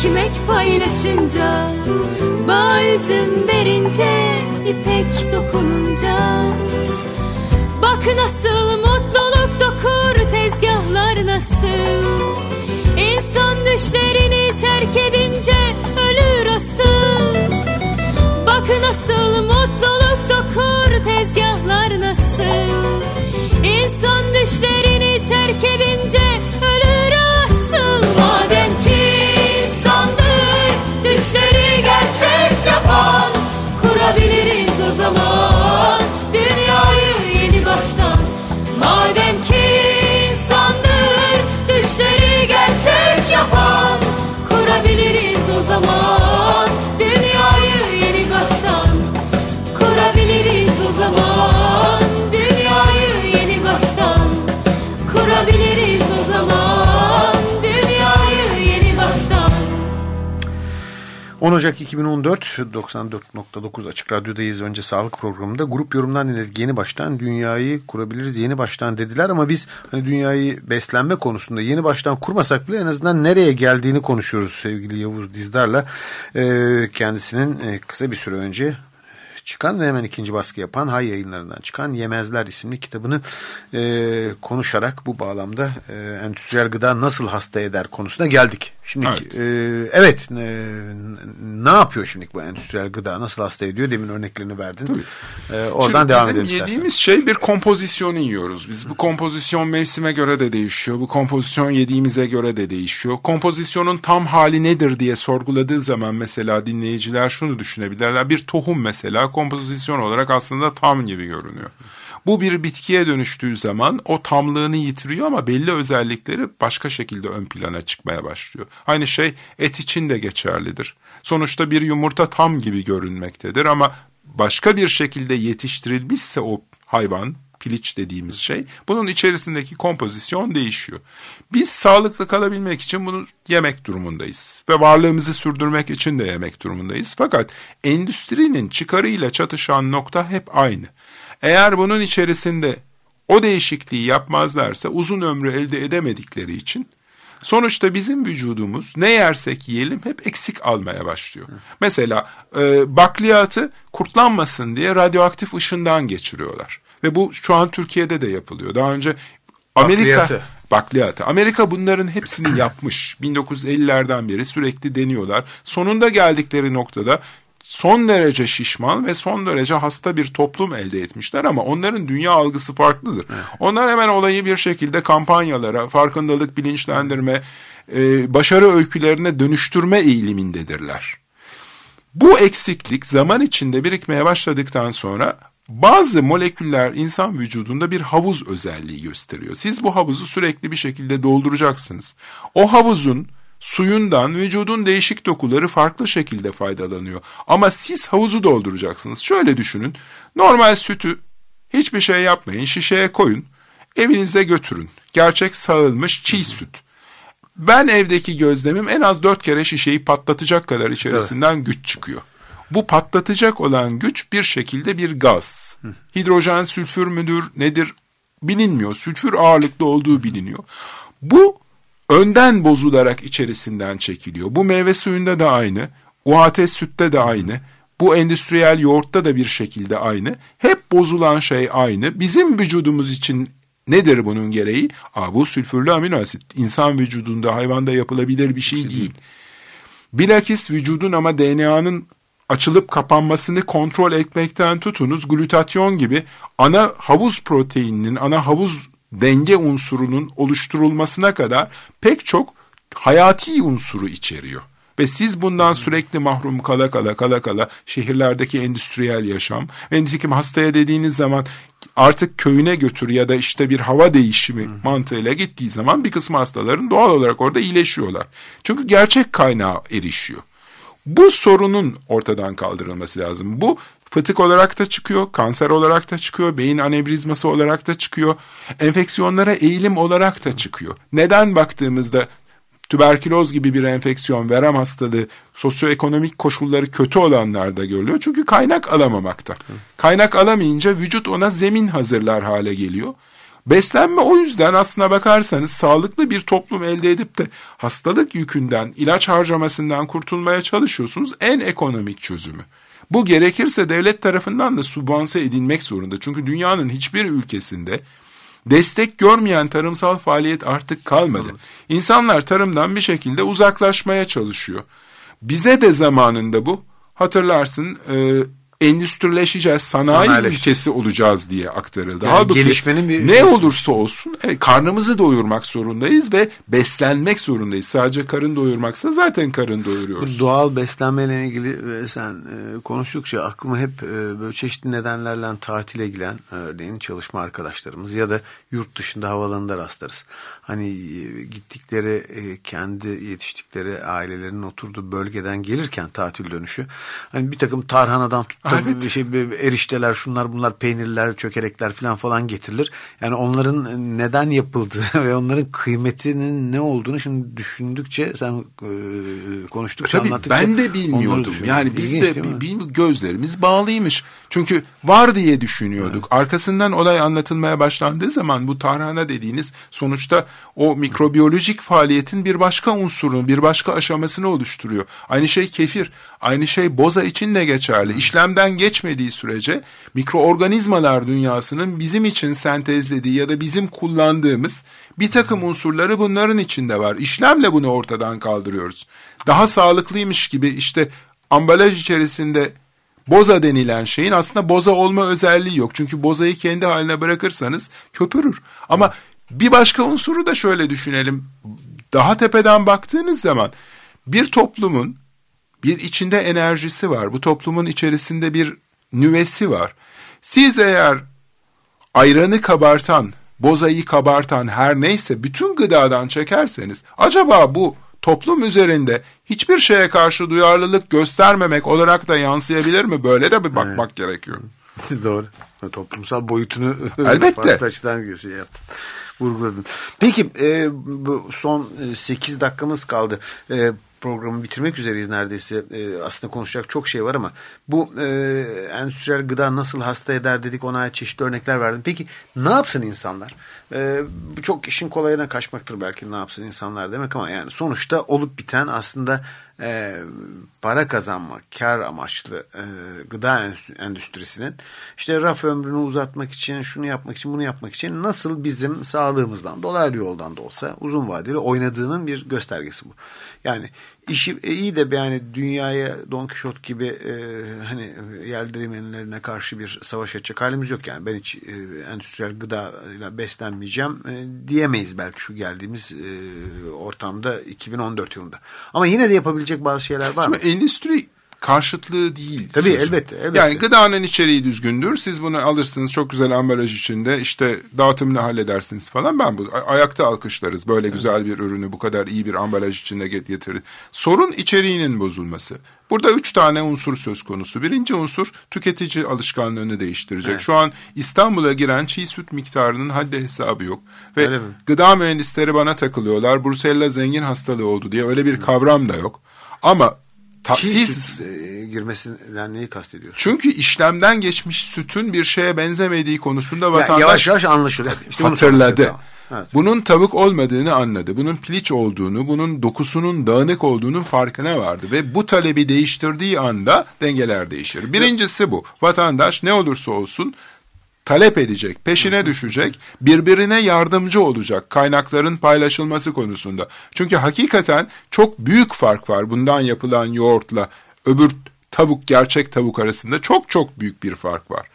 Ekmek paylaşınca Bağ üzüm verince ipek dokununca. Bak nasıl mutluluk dokur tezgahlar nasıl. İnsan düşlerini terk edince ölür asıl. Bak nasıl mutluluk dokur tezgahlar nasıl. İnsan düşlerini terk edince 10 Ocak 2014 94.9 Açık Radyo'dayız. Önce sağlık programında grup yorumdan dinledik. Yeni baştan dünyayı kurabiliriz. Yeni baştan dediler ama biz hani dünyayı beslenme konusunda yeni baştan kurmasak bile en azından nereye geldiğini konuşuyoruz sevgili Yavuz Dizdar'la. Ee, kendisinin e, kısa bir süre önce çıkan ve hemen ikinci baskı yapan Hay yayınlarından çıkan Yemezler isimli kitabını e, konuşarak bu bağlamda e, endüstriyel gıda nasıl hasta eder konusuna geldik. Şimdi evet, e, evet e, ne yapıyor şimdi bu endüstriyel gıda nasıl hasta ediyor demin örneklerini verdin. Tabii. E, oradan şimdi devam edelim istersen. yediğimiz şey bir kompozisyonu yiyoruz. Biz bu kompozisyon mevsime göre de değişiyor. Bu kompozisyon yediğimize göre de değişiyor. Kompozisyonun tam hali nedir diye sorguladığı zaman mesela dinleyiciler şunu düşünebilirler. Bir tohum mesela kompozisyon olarak aslında tam gibi görünüyor. Bu bir bitkiye dönüştüğü zaman o tamlığını yitiriyor ama belli özellikleri başka şekilde ön plana çıkmaya başlıyor. Aynı şey et için de geçerlidir. Sonuçta bir yumurta tam gibi görünmektedir ama başka bir şekilde yetiştirilmişse o hayvan, piliç dediğimiz şey, bunun içerisindeki kompozisyon değişiyor. Biz sağlıklı kalabilmek için bunu yemek durumundayız ve varlığımızı sürdürmek için de yemek durumundayız. Fakat endüstrinin çıkarıyla çatışan nokta hep aynı. Eğer bunun içerisinde o değişikliği yapmazlarsa uzun ömrü elde edemedikleri için sonuçta bizim vücudumuz ne yersek yiyelim hep eksik almaya başlıyor. Mesela e, bakliyatı kurtlanmasın diye radyoaktif ışından geçiriyorlar. Ve bu şu an Türkiye'de de yapılıyor. Daha önce Amerika bakliyatı. bakliyatı. Amerika bunların hepsini yapmış. 1950'lerden beri sürekli deniyorlar. Sonunda geldikleri noktada son derece şişman ve son derece hasta bir toplum elde etmişler ama onların dünya algısı farklıdır. Evet. Onlar hemen olayı bir şekilde kampanyalara, farkındalık, bilinçlendirme, e, başarı öykülerine dönüştürme eğilimindedirler. Bu eksiklik zaman içinde birikmeye başladıktan sonra bazı moleküller insan vücudunda bir havuz özelliği gösteriyor. Siz bu havuzu sürekli bir şekilde dolduracaksınız. O havuzun suyundan vücudun değişik dokuları farklı şekilde faydalanıyor. Ama siz havuzu dolduracaksınız. Şöyle düşünün. Normal sütü hiçbir şey yapmayın. Şişeye koyun. Evinize götürün. Gerçek sağılmış çiğ süt. Ben evdeki gözlemim en az dört kere şişeyi patlatacak kadar içerisinden evet. güç çıkıyor. Bu patlatacak olan güç bir şekilde bir gaz. Hidrojen, sülfür müdür, nedir bilinmiyor. Sülfür ağırlıklı olduğu biliniyor. Bu önden bozularak içerisinden çekiliyor. Bu meyve suyunda da aynı, UHT sütte de aynı, bu endüstriyel yoğurtta da bir şekilde aynı. Hep bozulan şey aynı. Bizim vücudumuz için nedir bunun gereği? Aa, bu sülfürlü amino asit. İnsan vücudunda, hayvanda yapılabilir bir şey değil. Bilakis vücudun ama DNA'nın açılıp kapanmasını kontrol etmekten tutunuz glutatyon gibi ana havuz proteininin, ana havuz denge unsurunun oluşturulmasına kadar pek çok hayati unsuru içeriyor. Ve siz bundan sürekli mahrum kala kala kala kala şehirlerdeki endüstriyel yaşam ve nitekim hastaya dediğiniz zaman artık köyüne götür ya da işte bir hava değişimi mantığıyla gittiği zaman bir kısmı hastaların doğal olarak orada iyileşiyorlar. Çünkü gerçek kaynağa erişiyor. Bu sorunun ortadan kaldırılması lazım. Bu fıtık olarak da çıkıyor, kanser olarak da çıkıyor, beyin anevrizması olarak da çıkıyor, enfeksiyonlara eğilim olarak da çıkıyor. Neden baktığımızda tüberküloz gibi bir enfeksiyon, verem hastalığı, sosyoekonomik koşulları kötü olanlarda görülüyor. Çünkü kaynak alamamakta. Kaynak alamayınca vücut ona zemin hazırlar hale geliyor. Beslenme o yüzden aslına bakarsanız sağlıklı bir toplum elde edip de hastalık yükünden, ilaç harcamasından kurtulmaya çalışıyorsunuz en ekonomik çözümü. Bu gerekirse devlet tarafından da subvanse edilmek zorunda. Çünkü dünyanın hiçbir ülkesinde destek görmeyen tarımsal faaliyet artık kalmadı. İnsanlar tarımdan bir şekilde uzaklaşmaya çalışıyor. Bize de zamanında bu hatırlarsın e, endüstrileşeceğiz, sanayi ülkesi olacağız diye aktarıldı. Yani Halbuki gelişmenin bir ne olursa olsun evet, karnımızı doyurmak zorundayız ve beslenmek zorundayız. Sadece karın doyurmaksa zaten karın doyuruyoruz. Doğal beslenmeyle ilgili sen e, konuştukça aklıma hep e, böyle çeşitli nedenlerle tatile giden örneğin çalışma arkadaşlarımız ya da yurt dışında havalarında rastlarız. Hani e, gittikleri e, kendi yetiştikleri ailelerin oturduğu bölgeden gelirken tatil dönüşü hani bir takım tarhanadan tut evet. bir şey erişteler şunlar bunlar peynirler çökerekler falan falan getirilir. Yani onların neden yapıldığı ve onların kıymetinin ne olduğunu şimdi düşündükçe sen e, konuştukça Tabii anlattıkça ben de bilmiyordum. Yani biz İlginç, de bil, gözlerimiz bağlıymış. Çünkü var diye düşünüyorduk. Evet. Arkasından olay anlatılmaya başlandığı zaman bu tarhana dediğiniz sonuçta o mikrobiyolojik faaliyetin bir başka unsurunu, bir başka aşamasını oluşturuyor. Aynı şey kefir, aynı şey boza için de geçerli. İşlemden geçmediği sürece mikroorganizmalar dünyasının bizim için sentezlediği ya da bizim kullandığımız bir takım unsurları bunların içinde var. İşlemle bunu ortadan kaldırıyoruz. Daha sağlıklıymış gibi işte ambalaj içerisinde boza denilen şeyin aslında boza olma özelliği yok. Çünkü bozayı kendi haline bırakırsanız köpürür. Ama bir başka unsuru da şöyle düşünelim. Daha tepeden baktığınız zaman bir toplumun bir içinde enerjisi var. Bu toplumun içerisinde bir nüvesi var. Siz eğer ayranı kabartan, bozayı kabartan her neyse bütün gıdadan çekerseniz acaba bu toplum üzerinde hiçbir şeye karşı duyarlılık göstermemek olarak da yansıyabilir mi? Böyle de bir bakmak evet. gerekiyor. Doğru. Toplumsal boyutunu Elbette. farklı şey yaptın vurguladın. Peki e, bu son 8 e, dakikamız kaldı. E, programı bitirmek üzereyiz neredeyse. E, aslında konuşacak çok şey var ama bu e, endüstriyel gıda nasıl hasta eder dedik ona çeşitli örnekler verdim. Peki ne yapsın insanlar? E, çok işin kolayına kaçmaktır belki ne yapsın insanlar demek ama yani sonuçta olup biten aslında e, para kazanmak, kar amaçlı e, gıda endüstrisinin işte raf ömrünü uzatmak için, şunu yapmak için, bunu yapmak için nasıl bizim sağlığımızdan, dolaylı yoldan da olsa uzun vadeli oynadığının bir göstergesi bu. Yani işi e, iyi de yani dünyaya Don Quixote gibi e, hani yeldiremenlerine karşı bir savaş açacak halimiz yok yani ben hiç e, endüstriyel gıda ile beslenmeyeceğim e, diyemeyiz belki şu geldiğimiz e, ortamda 2014 yılında. Ama yine de yapabilecek bazı şeyler var Şimdi mı? endüstri karşıtlığı değil. Tabii sözü. elbette, elbette. Yani gıdanın içeriği düzgündür. Siz bunu alırsınız çok güzel ambalaj içinde işte dağıtımını halledersiniz falan. Ben bu ayakta alkışlarız. Böyle evet. güzel bir ürünü bu kadar iyi bir ambalaj içinde getirdi. Sorun içeriğinin bozulması. Burada üç tane unsur söz konusu. Birinci unsur tüketici alışkanlığını değiştirecek. Evet. Şu an İstanbul'a giren çiğ süt miktarının haddi hesabı yok. Ve gıda mühendisleri bana takılıyorlar. Brusella zengin hastalığı oldu diye öyle bir kavram da yok. Ama ta, siz e, girmesinden neyi kastediyorsunuz? Çünkü işlemden geçmiş sütün bir şeye benzemediği konusunda vatandaş ya yavaş yavaş anlaşılıyor. İşte hatırladı. Evet. Bunun tavuk olmadığını anladı. Bunun piliç olduğunu, bunun dokusunun dağınık olduğunun farkına vardı. Ve bu talebi değiştirdiği anda dengeler değişir. Birincisi bu. Vatandaş ne olursa olsun talep edecek, peşine düşecek, birbirine yardımcı olacak kaynakların paylaşılması konusunda. Çünkü hakikaten çok büyük fark var bundan yapılan yoğurtla öbür tavuk, gerçek tavuk arasında çok çok büyük bir fark var.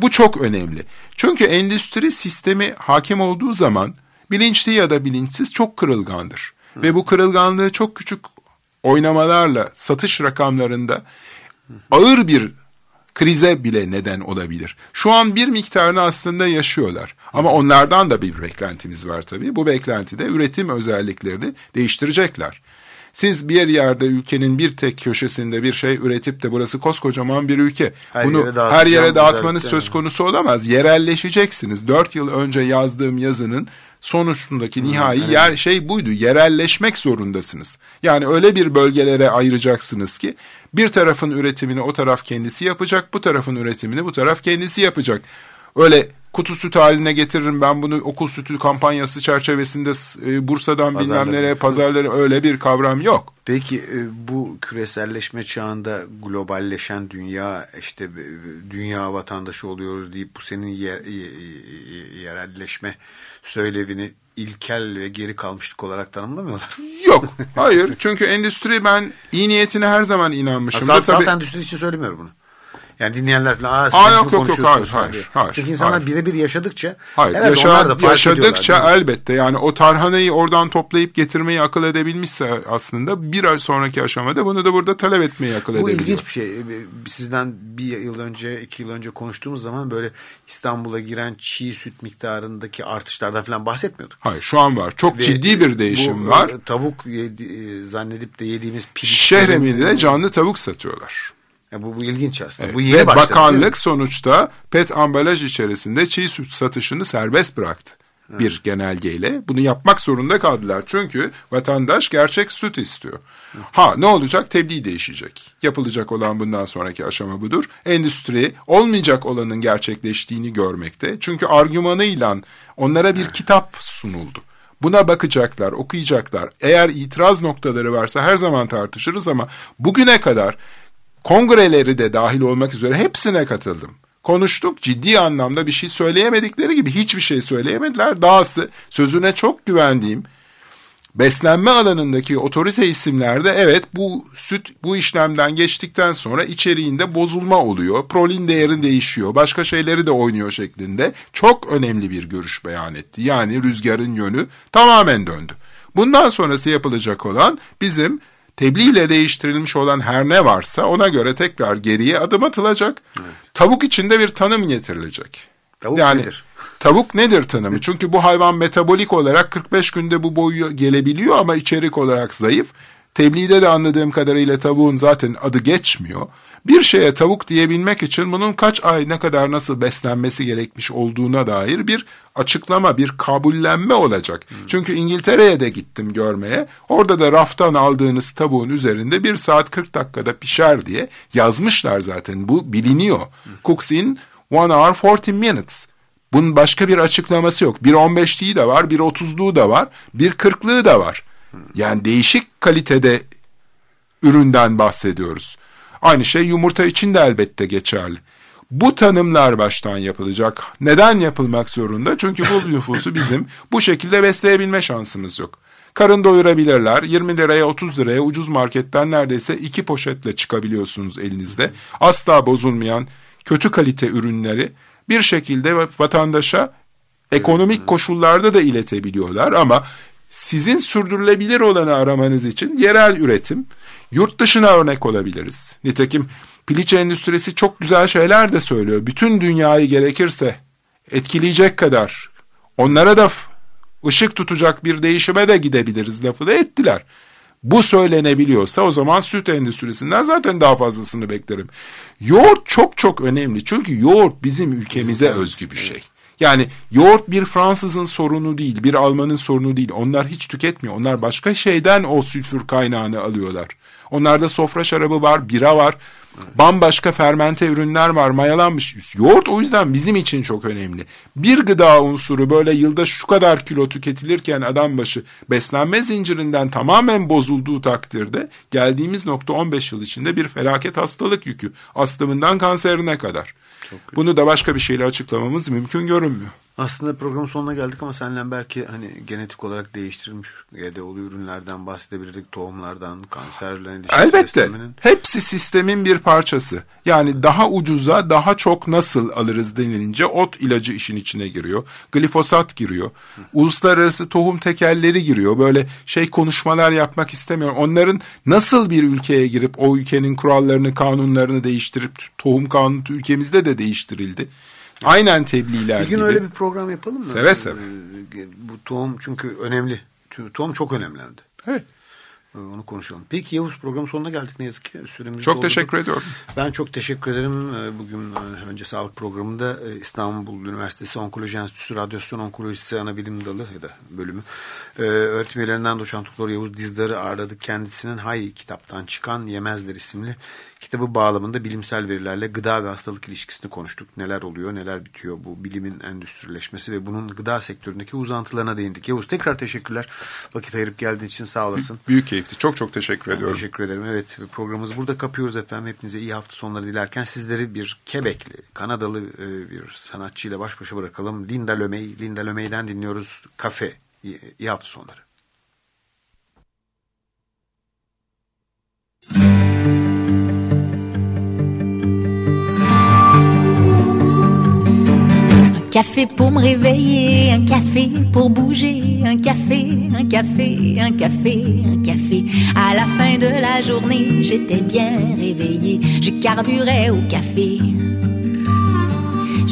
Bu çok önemli. Çünkü endüstri sistemi hakim olduğu zaman bilinçli ya da bilinçsiz çok kırılgandır. Hı. Ve bu kırılganlığı çok küçük oynamalarla satış rakamlarında ağır bir krize bile neden olabilir. Şu an bir miktarını aslında yaşıyorlar. Ama onlardan da bir beklentimiz var tabii. Bu beklentide üretim özelliklerini değiştirecekler. Siz bir yerde ülkenin bir tek köşesinde bir şey üretip de burası koskocaman bir ülke. Her Bunu yere her yere dağıtmanız söz konusu olamaz. Yerelleşeceksiniz. Dört yıl önce yazdığım yazının sonuçundaki nihai hmm, yer şey buydu. Yerelleşmek zorundasınız. Yani öyle bir bölgelere ayıracaksınız ki bir tarafın üretimini o taraf kendisi yapacak, bu tarafın üretimini bu taraf kendisi yapacak. Öyle kutu sütü haline getiririm ben bunu okul sütü kampanyası çerçevesinde e, Bursa'dan Pazarları. bilmem nereye pazarları öyle bir kavram yok. Peki e, bu küreselleşme çağında globalleşen dünya işte e, dünya vatandaşı oluyoruz deyip bu senin yer, yerelleşme söylevini ilkel ve geri kalmışlık olarak tanımlamıyorlar. Yok. Hayır. Çünkü endüstri ben iyi niyetine her zaman inanmışım. Saat, tabii... endüstri için söylemiyorum bunu. Yani dinleyenler falan aa, aa yok yok yok hayır hayır, hayır. Çünkü insanlar birebir yaşadıkça hayır, yaşa, da yaşadıkça elbette yani o tarhanayı oradan toplayıp getirmeyi akıl edebilmişse aslında bir ay sonraki aşamada bunu da burada talep etmeyi akıl edebiliyor. Bu ilginç bir şey. Sizden bir yıl önce iki yıl önce konuştuğumuz zaman böyle İstanbul'a giren çiğ süt miktarındaki artışlardan falan bahsetmiyorduk. Hayır şu an var. Çok Ve ciddi bir değişim bu, var. Tavuk yedi, zannedip de yediğimiz piliç. Şehremide canlı tavuk satıyorlar. Ya bu, bu ilginç aslında. Evet. Bu yeni Ve başladı, bakanlık sonuçta pet ambalaj içerisinde çiğ süt satışını serbest bıraktı. Bir genelgeyle bunu yapmak zorunda kaldılar. Çünkü vatandaş gerçek süt istiyor. Ha ne olacak? Tebliğ değişecek. Yapılacak olan bundan sonraki aşama budur. Endüstri olmayacak olanın gerçekleştiğini görmekte. Çünkü argümanıyla onlara bir kitap sunuldu. Buna bakacaklar, okuyacaklar. Eğer itiraz noktaları varsa her zaman tartışırız ama bugüne kadar kongreleri de dahil olmak üzere hepsine katıldım. Konuştuk ciddi anlamda bir şey söyleyemedikleri gibi hiçbir şey söyleyemediler. Dahası sözüne çok güvendiğim beslenme alanındaki otorite isimlerde evet bu süt bu işlemden geçtikten sonra içeriğinde bozulma oluyor. Prolin değeri değişiyor. Başka şeyleri de oynuyor şeklinde çok önemli bir görüş beyan etti. Yani rüzgarın yönü tamamen döndü. Bundan sonrası yapılacak olan bizim tebliğ ile değiştirilmiş olan her ne varsa ona göre tekrar geriye adım atılacak. Evet. Tavuk içinde bir tanım getirilecek. Tavuk yani, nedir? Tavuk nedir tanımı? Çünkü bu hayvan metabolik olarak 45 günde bu boyu gelebiliyor ama içerik olarak zayıf. Tebliğde de anladığım kadarıyla tavuğun zaten adı geçmiyor. Bir şeye tavuk diyebilmek için bunun kaç ay ne kadar nasıl beslenmesi gerekmiş olduğuna dair bir açıklama, bir kabullenme olacak. Hmm. Çünkü İngiltere'ye de gittim görmeye. Orada da raftan aldığınız tavuğun üzerinde bir saat 40 dakikada pişer diye yazmışlar zaten. Bu biliniyor. Hmm. Cooks in one hour 40 minutes. Bunun başka bir açıklaması yok. Bir 15'liği de var, bir 30'luğu da var, bir 40'lığı da var. Hmm. Yani değişik kalitede üründen bahsediyoruz. Aynı şey yumurta için de elbette geçerli. Bu tanımlar baştan yapılacak. Neden yapılmak zorunda? Çünkü bu nüfusu bizim bu şekilde besleyebilme şansımız yok. Karın doyurabilirler. 20 liraya 30 liraya ucuz marketten neredeyse iki poşetle çıkabiliyorsunuz elinizde. Asla bozulmayan kötü kalite ürünleri bir şekilde vatandaşa ekonomik koşullarda da iletebiliyorlar ama sizin sürdürülebilir olanı aramanız için yerel üretim, Yurt dışına örnek olabiliriz. Nitekim piliç endüstrisi çok güzel şeyler de söylüyor. Bütün dünyayı gerekirse etkileyecek kadar onlara da ışık tutacak bir değişime de gidebiliriz lafı da ettiler. Bu söylenebiliyorsa o zaman süt endüstrisinden zaten daha fazlasını beklerim. Yoğurt çok çok önemli. Çünkü yoğurt bizim ülkemize özgü bir şey. Yani yoğurt bir Fransızın sorunu değil, bir Almanın sorunu değil. Onlar hiç tüketmiyor. Onlar başka şeyden o sülfür kaynağını alıyorlar. Onlarda sofra şarabı var, bira var. Bambaşka fermente ürünler var, mayalanmış. Yoğurt o yüzden bizim için çok önemli. Bir gıda unsuru böyle yılda şu kadar kilo tüketilirken adam başı beslenme zincirinden tamamen bozulduğu takdirde geldiğimiz nokta 15 yıl içinde bir felaket hastalık yükü. Astımından kanserine kadar. Bunu da başka bir şeyle açıklamamız mümkün görünmüyor. Aslında programın sonuna geldik ama seninle belki hani genetik olarak değiştirilmiş oluyor ürünlerden bahsedebilirdik. Tohumlardan, kanserle Elbette. Sisteminin... Hepsi sistemin bir parçası. Yani daha ucuza daha çok nasıl alırız denilince ot ilacı işin içine giriyor. Glifosat giriyor. Uluslararası tohum tekelleri giriyor. Böyle şey konuşmalar yapmak istemiyorum. Onların nasıl bir ülkeye girip o ülkenin kurallarını, kanunlarını değiştirip tohum kanunu ülkemizde de değiştirildi. Aynen tebliğler gibi. Bir gün gibi. öyle bir program yapalım mı? Seve seve. Ee, bu tohum çünkü önemli. Tohum çok önemlendi. Evet. Ee, onu konuşalım. Peki Yavuz programın sonuna geldik ne yazık ki. Süremiz çok teşekkür ediyorum. Ben çok teşekkür ederim. Ee, bugün e, önce sağlık programında e, İstanbul Üniversitesi Onkoloji Enstitüsü Radyasyon Onkolojisi ana bilim dalı ya da bölümü e, öğretim üyelerinden doçent doktor Yavuz Dizdar'ı ağırladık. Kendisinin Hay kitaptan çıkan Yemezler isimli kitabı bağlamında bilimsel verilerle gıda ve hastalık ilişkisini konuştuk. Neler oluyor, neler bitiyor bu bilimin endüstrileşmesi ve bunun gıda sektöründeki uzantılarına değindik. Yavuz tekrar teşekkürler. Vakit ayırıp geldiğin için sağ olasın. Büyük keyifti. Çok çok teşekkür ben ediyorum. Teşekkür ederim. Evet programımızı burada kapıyoruz efendim. Hepinize iyi hafta sonları dilerken sizleri bir Quebec'li, Kanadalı e, bir sanatçıyla baş başa bırakalım. Linda Lömey. Linda Lömey'den dinliyoruz. Kafe. İyi, hafta sonları. café pour me réveiller, un café pour bouger, un café, un café, un café, un café. À la fin de la journée, j'étais bien réveillée, je carburais au café.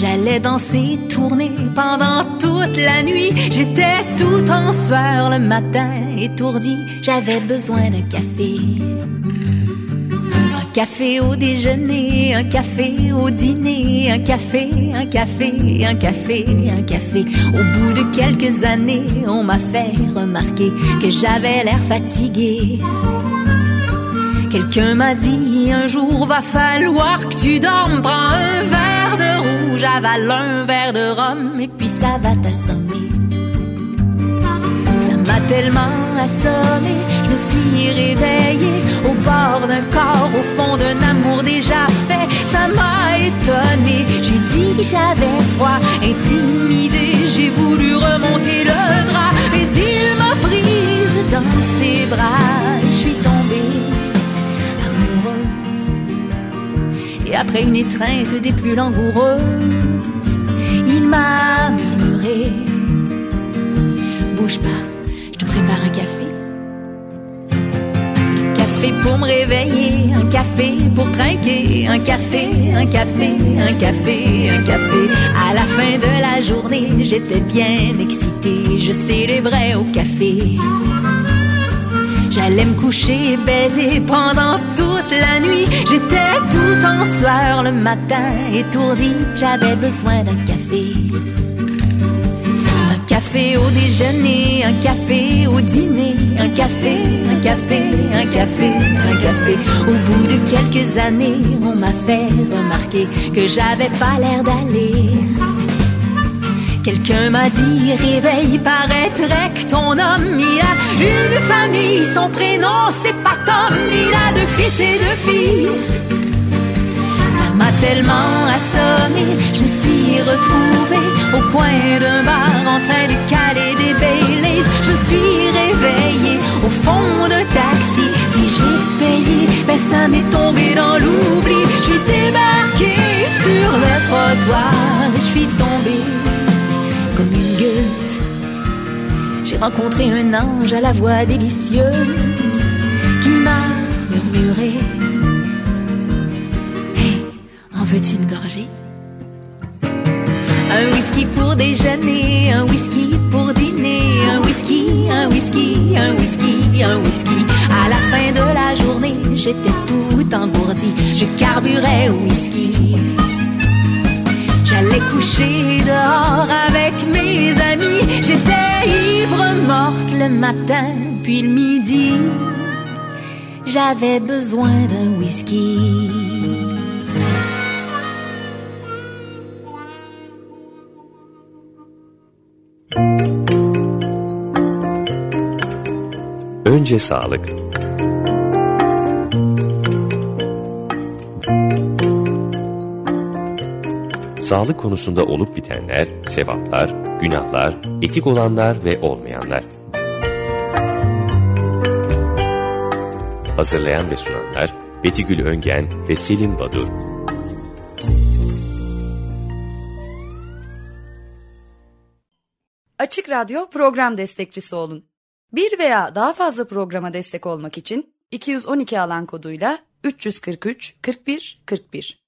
J'allais danser, tourner pendant toute la nuit. J'étais tout en sueur le matin, étourdi. J'avais besoin d'un café café au déjeuner, un café au dîner, un café, un café, un café, un café. Au bout de quelques années, on m'a fait remarquer que j'avais l'air fatigué. Quelqu'un m'a dit un jour va falloir que tu dormes, prends un verre de rouge, avale un verre de rhum et puis ça va t'assommer m'a tellement assommé, je me suis réveillée au bord d'un corps, au fond d'un amour déjà fait. Ça m'a étonné, j'ai dit que j'avais froid, intimidé, j'ai voulu remonter le drap, mais il m'a prise dans ses bras, Après une étreinte des plus langoureuses, il m'a murmuré, bouge pas prépare un café. Café pour me réveiller, un café pour trinquer, un café, un café, un café, un café. À la fin de la journée, j'étais bien excitée, je célébrais au café. J'allais me coucher et baiser pendant toute la nuit. J'étais tout en sueur le matin, étourdi, j'avais besoin d'un café café au déjeuner, un café au dîner, un café, un café, un café, un café. Au bout de quelques années, on m'a fait remarquer que j'avais pas l'air d'aller. Quelqu'un m'a dit, réveille, paraîtrait que ton homme, il a une famille, son prénom c'est pas Tom, il a deux fils et deux filles m'a tellement assommé, je me suis retrouvée au coin d'un bar en train de caler des Baileys. Je suis réveillée au fond d'un taxi. Si j'ai payé, ben ça m'est tombé dans l'oubli. Je suis débarquée sur le trottoir et je suis tombée J'ai rencontré un ange à la voix délicieuse qui m'a murmuré. Hé, en veux-tu une gorgée? Un whisky pour déjeuner, un whisky pour dîner, un whisky, un whisky, un whisky, un whisky. À la fin de la journée, j'étais tout engourdi, je carburais au whisky. J'allais coucher dehors avec mes amis, j'étais ivre morte le matin, puis le midi. J'avais besoin d'un whisky. Önce sağlık. Sağlık konusunda olup bitenler, sevaplar, günahlar, etik olanlar ve olmayanlar. Hazırlayan ve sunanlar Betigül Öngen ve Selim Badur. Açık Radyo program destekçisi olun. Bir veya daha fazla programa destek olmak için 212 alan koduyla 343 41 41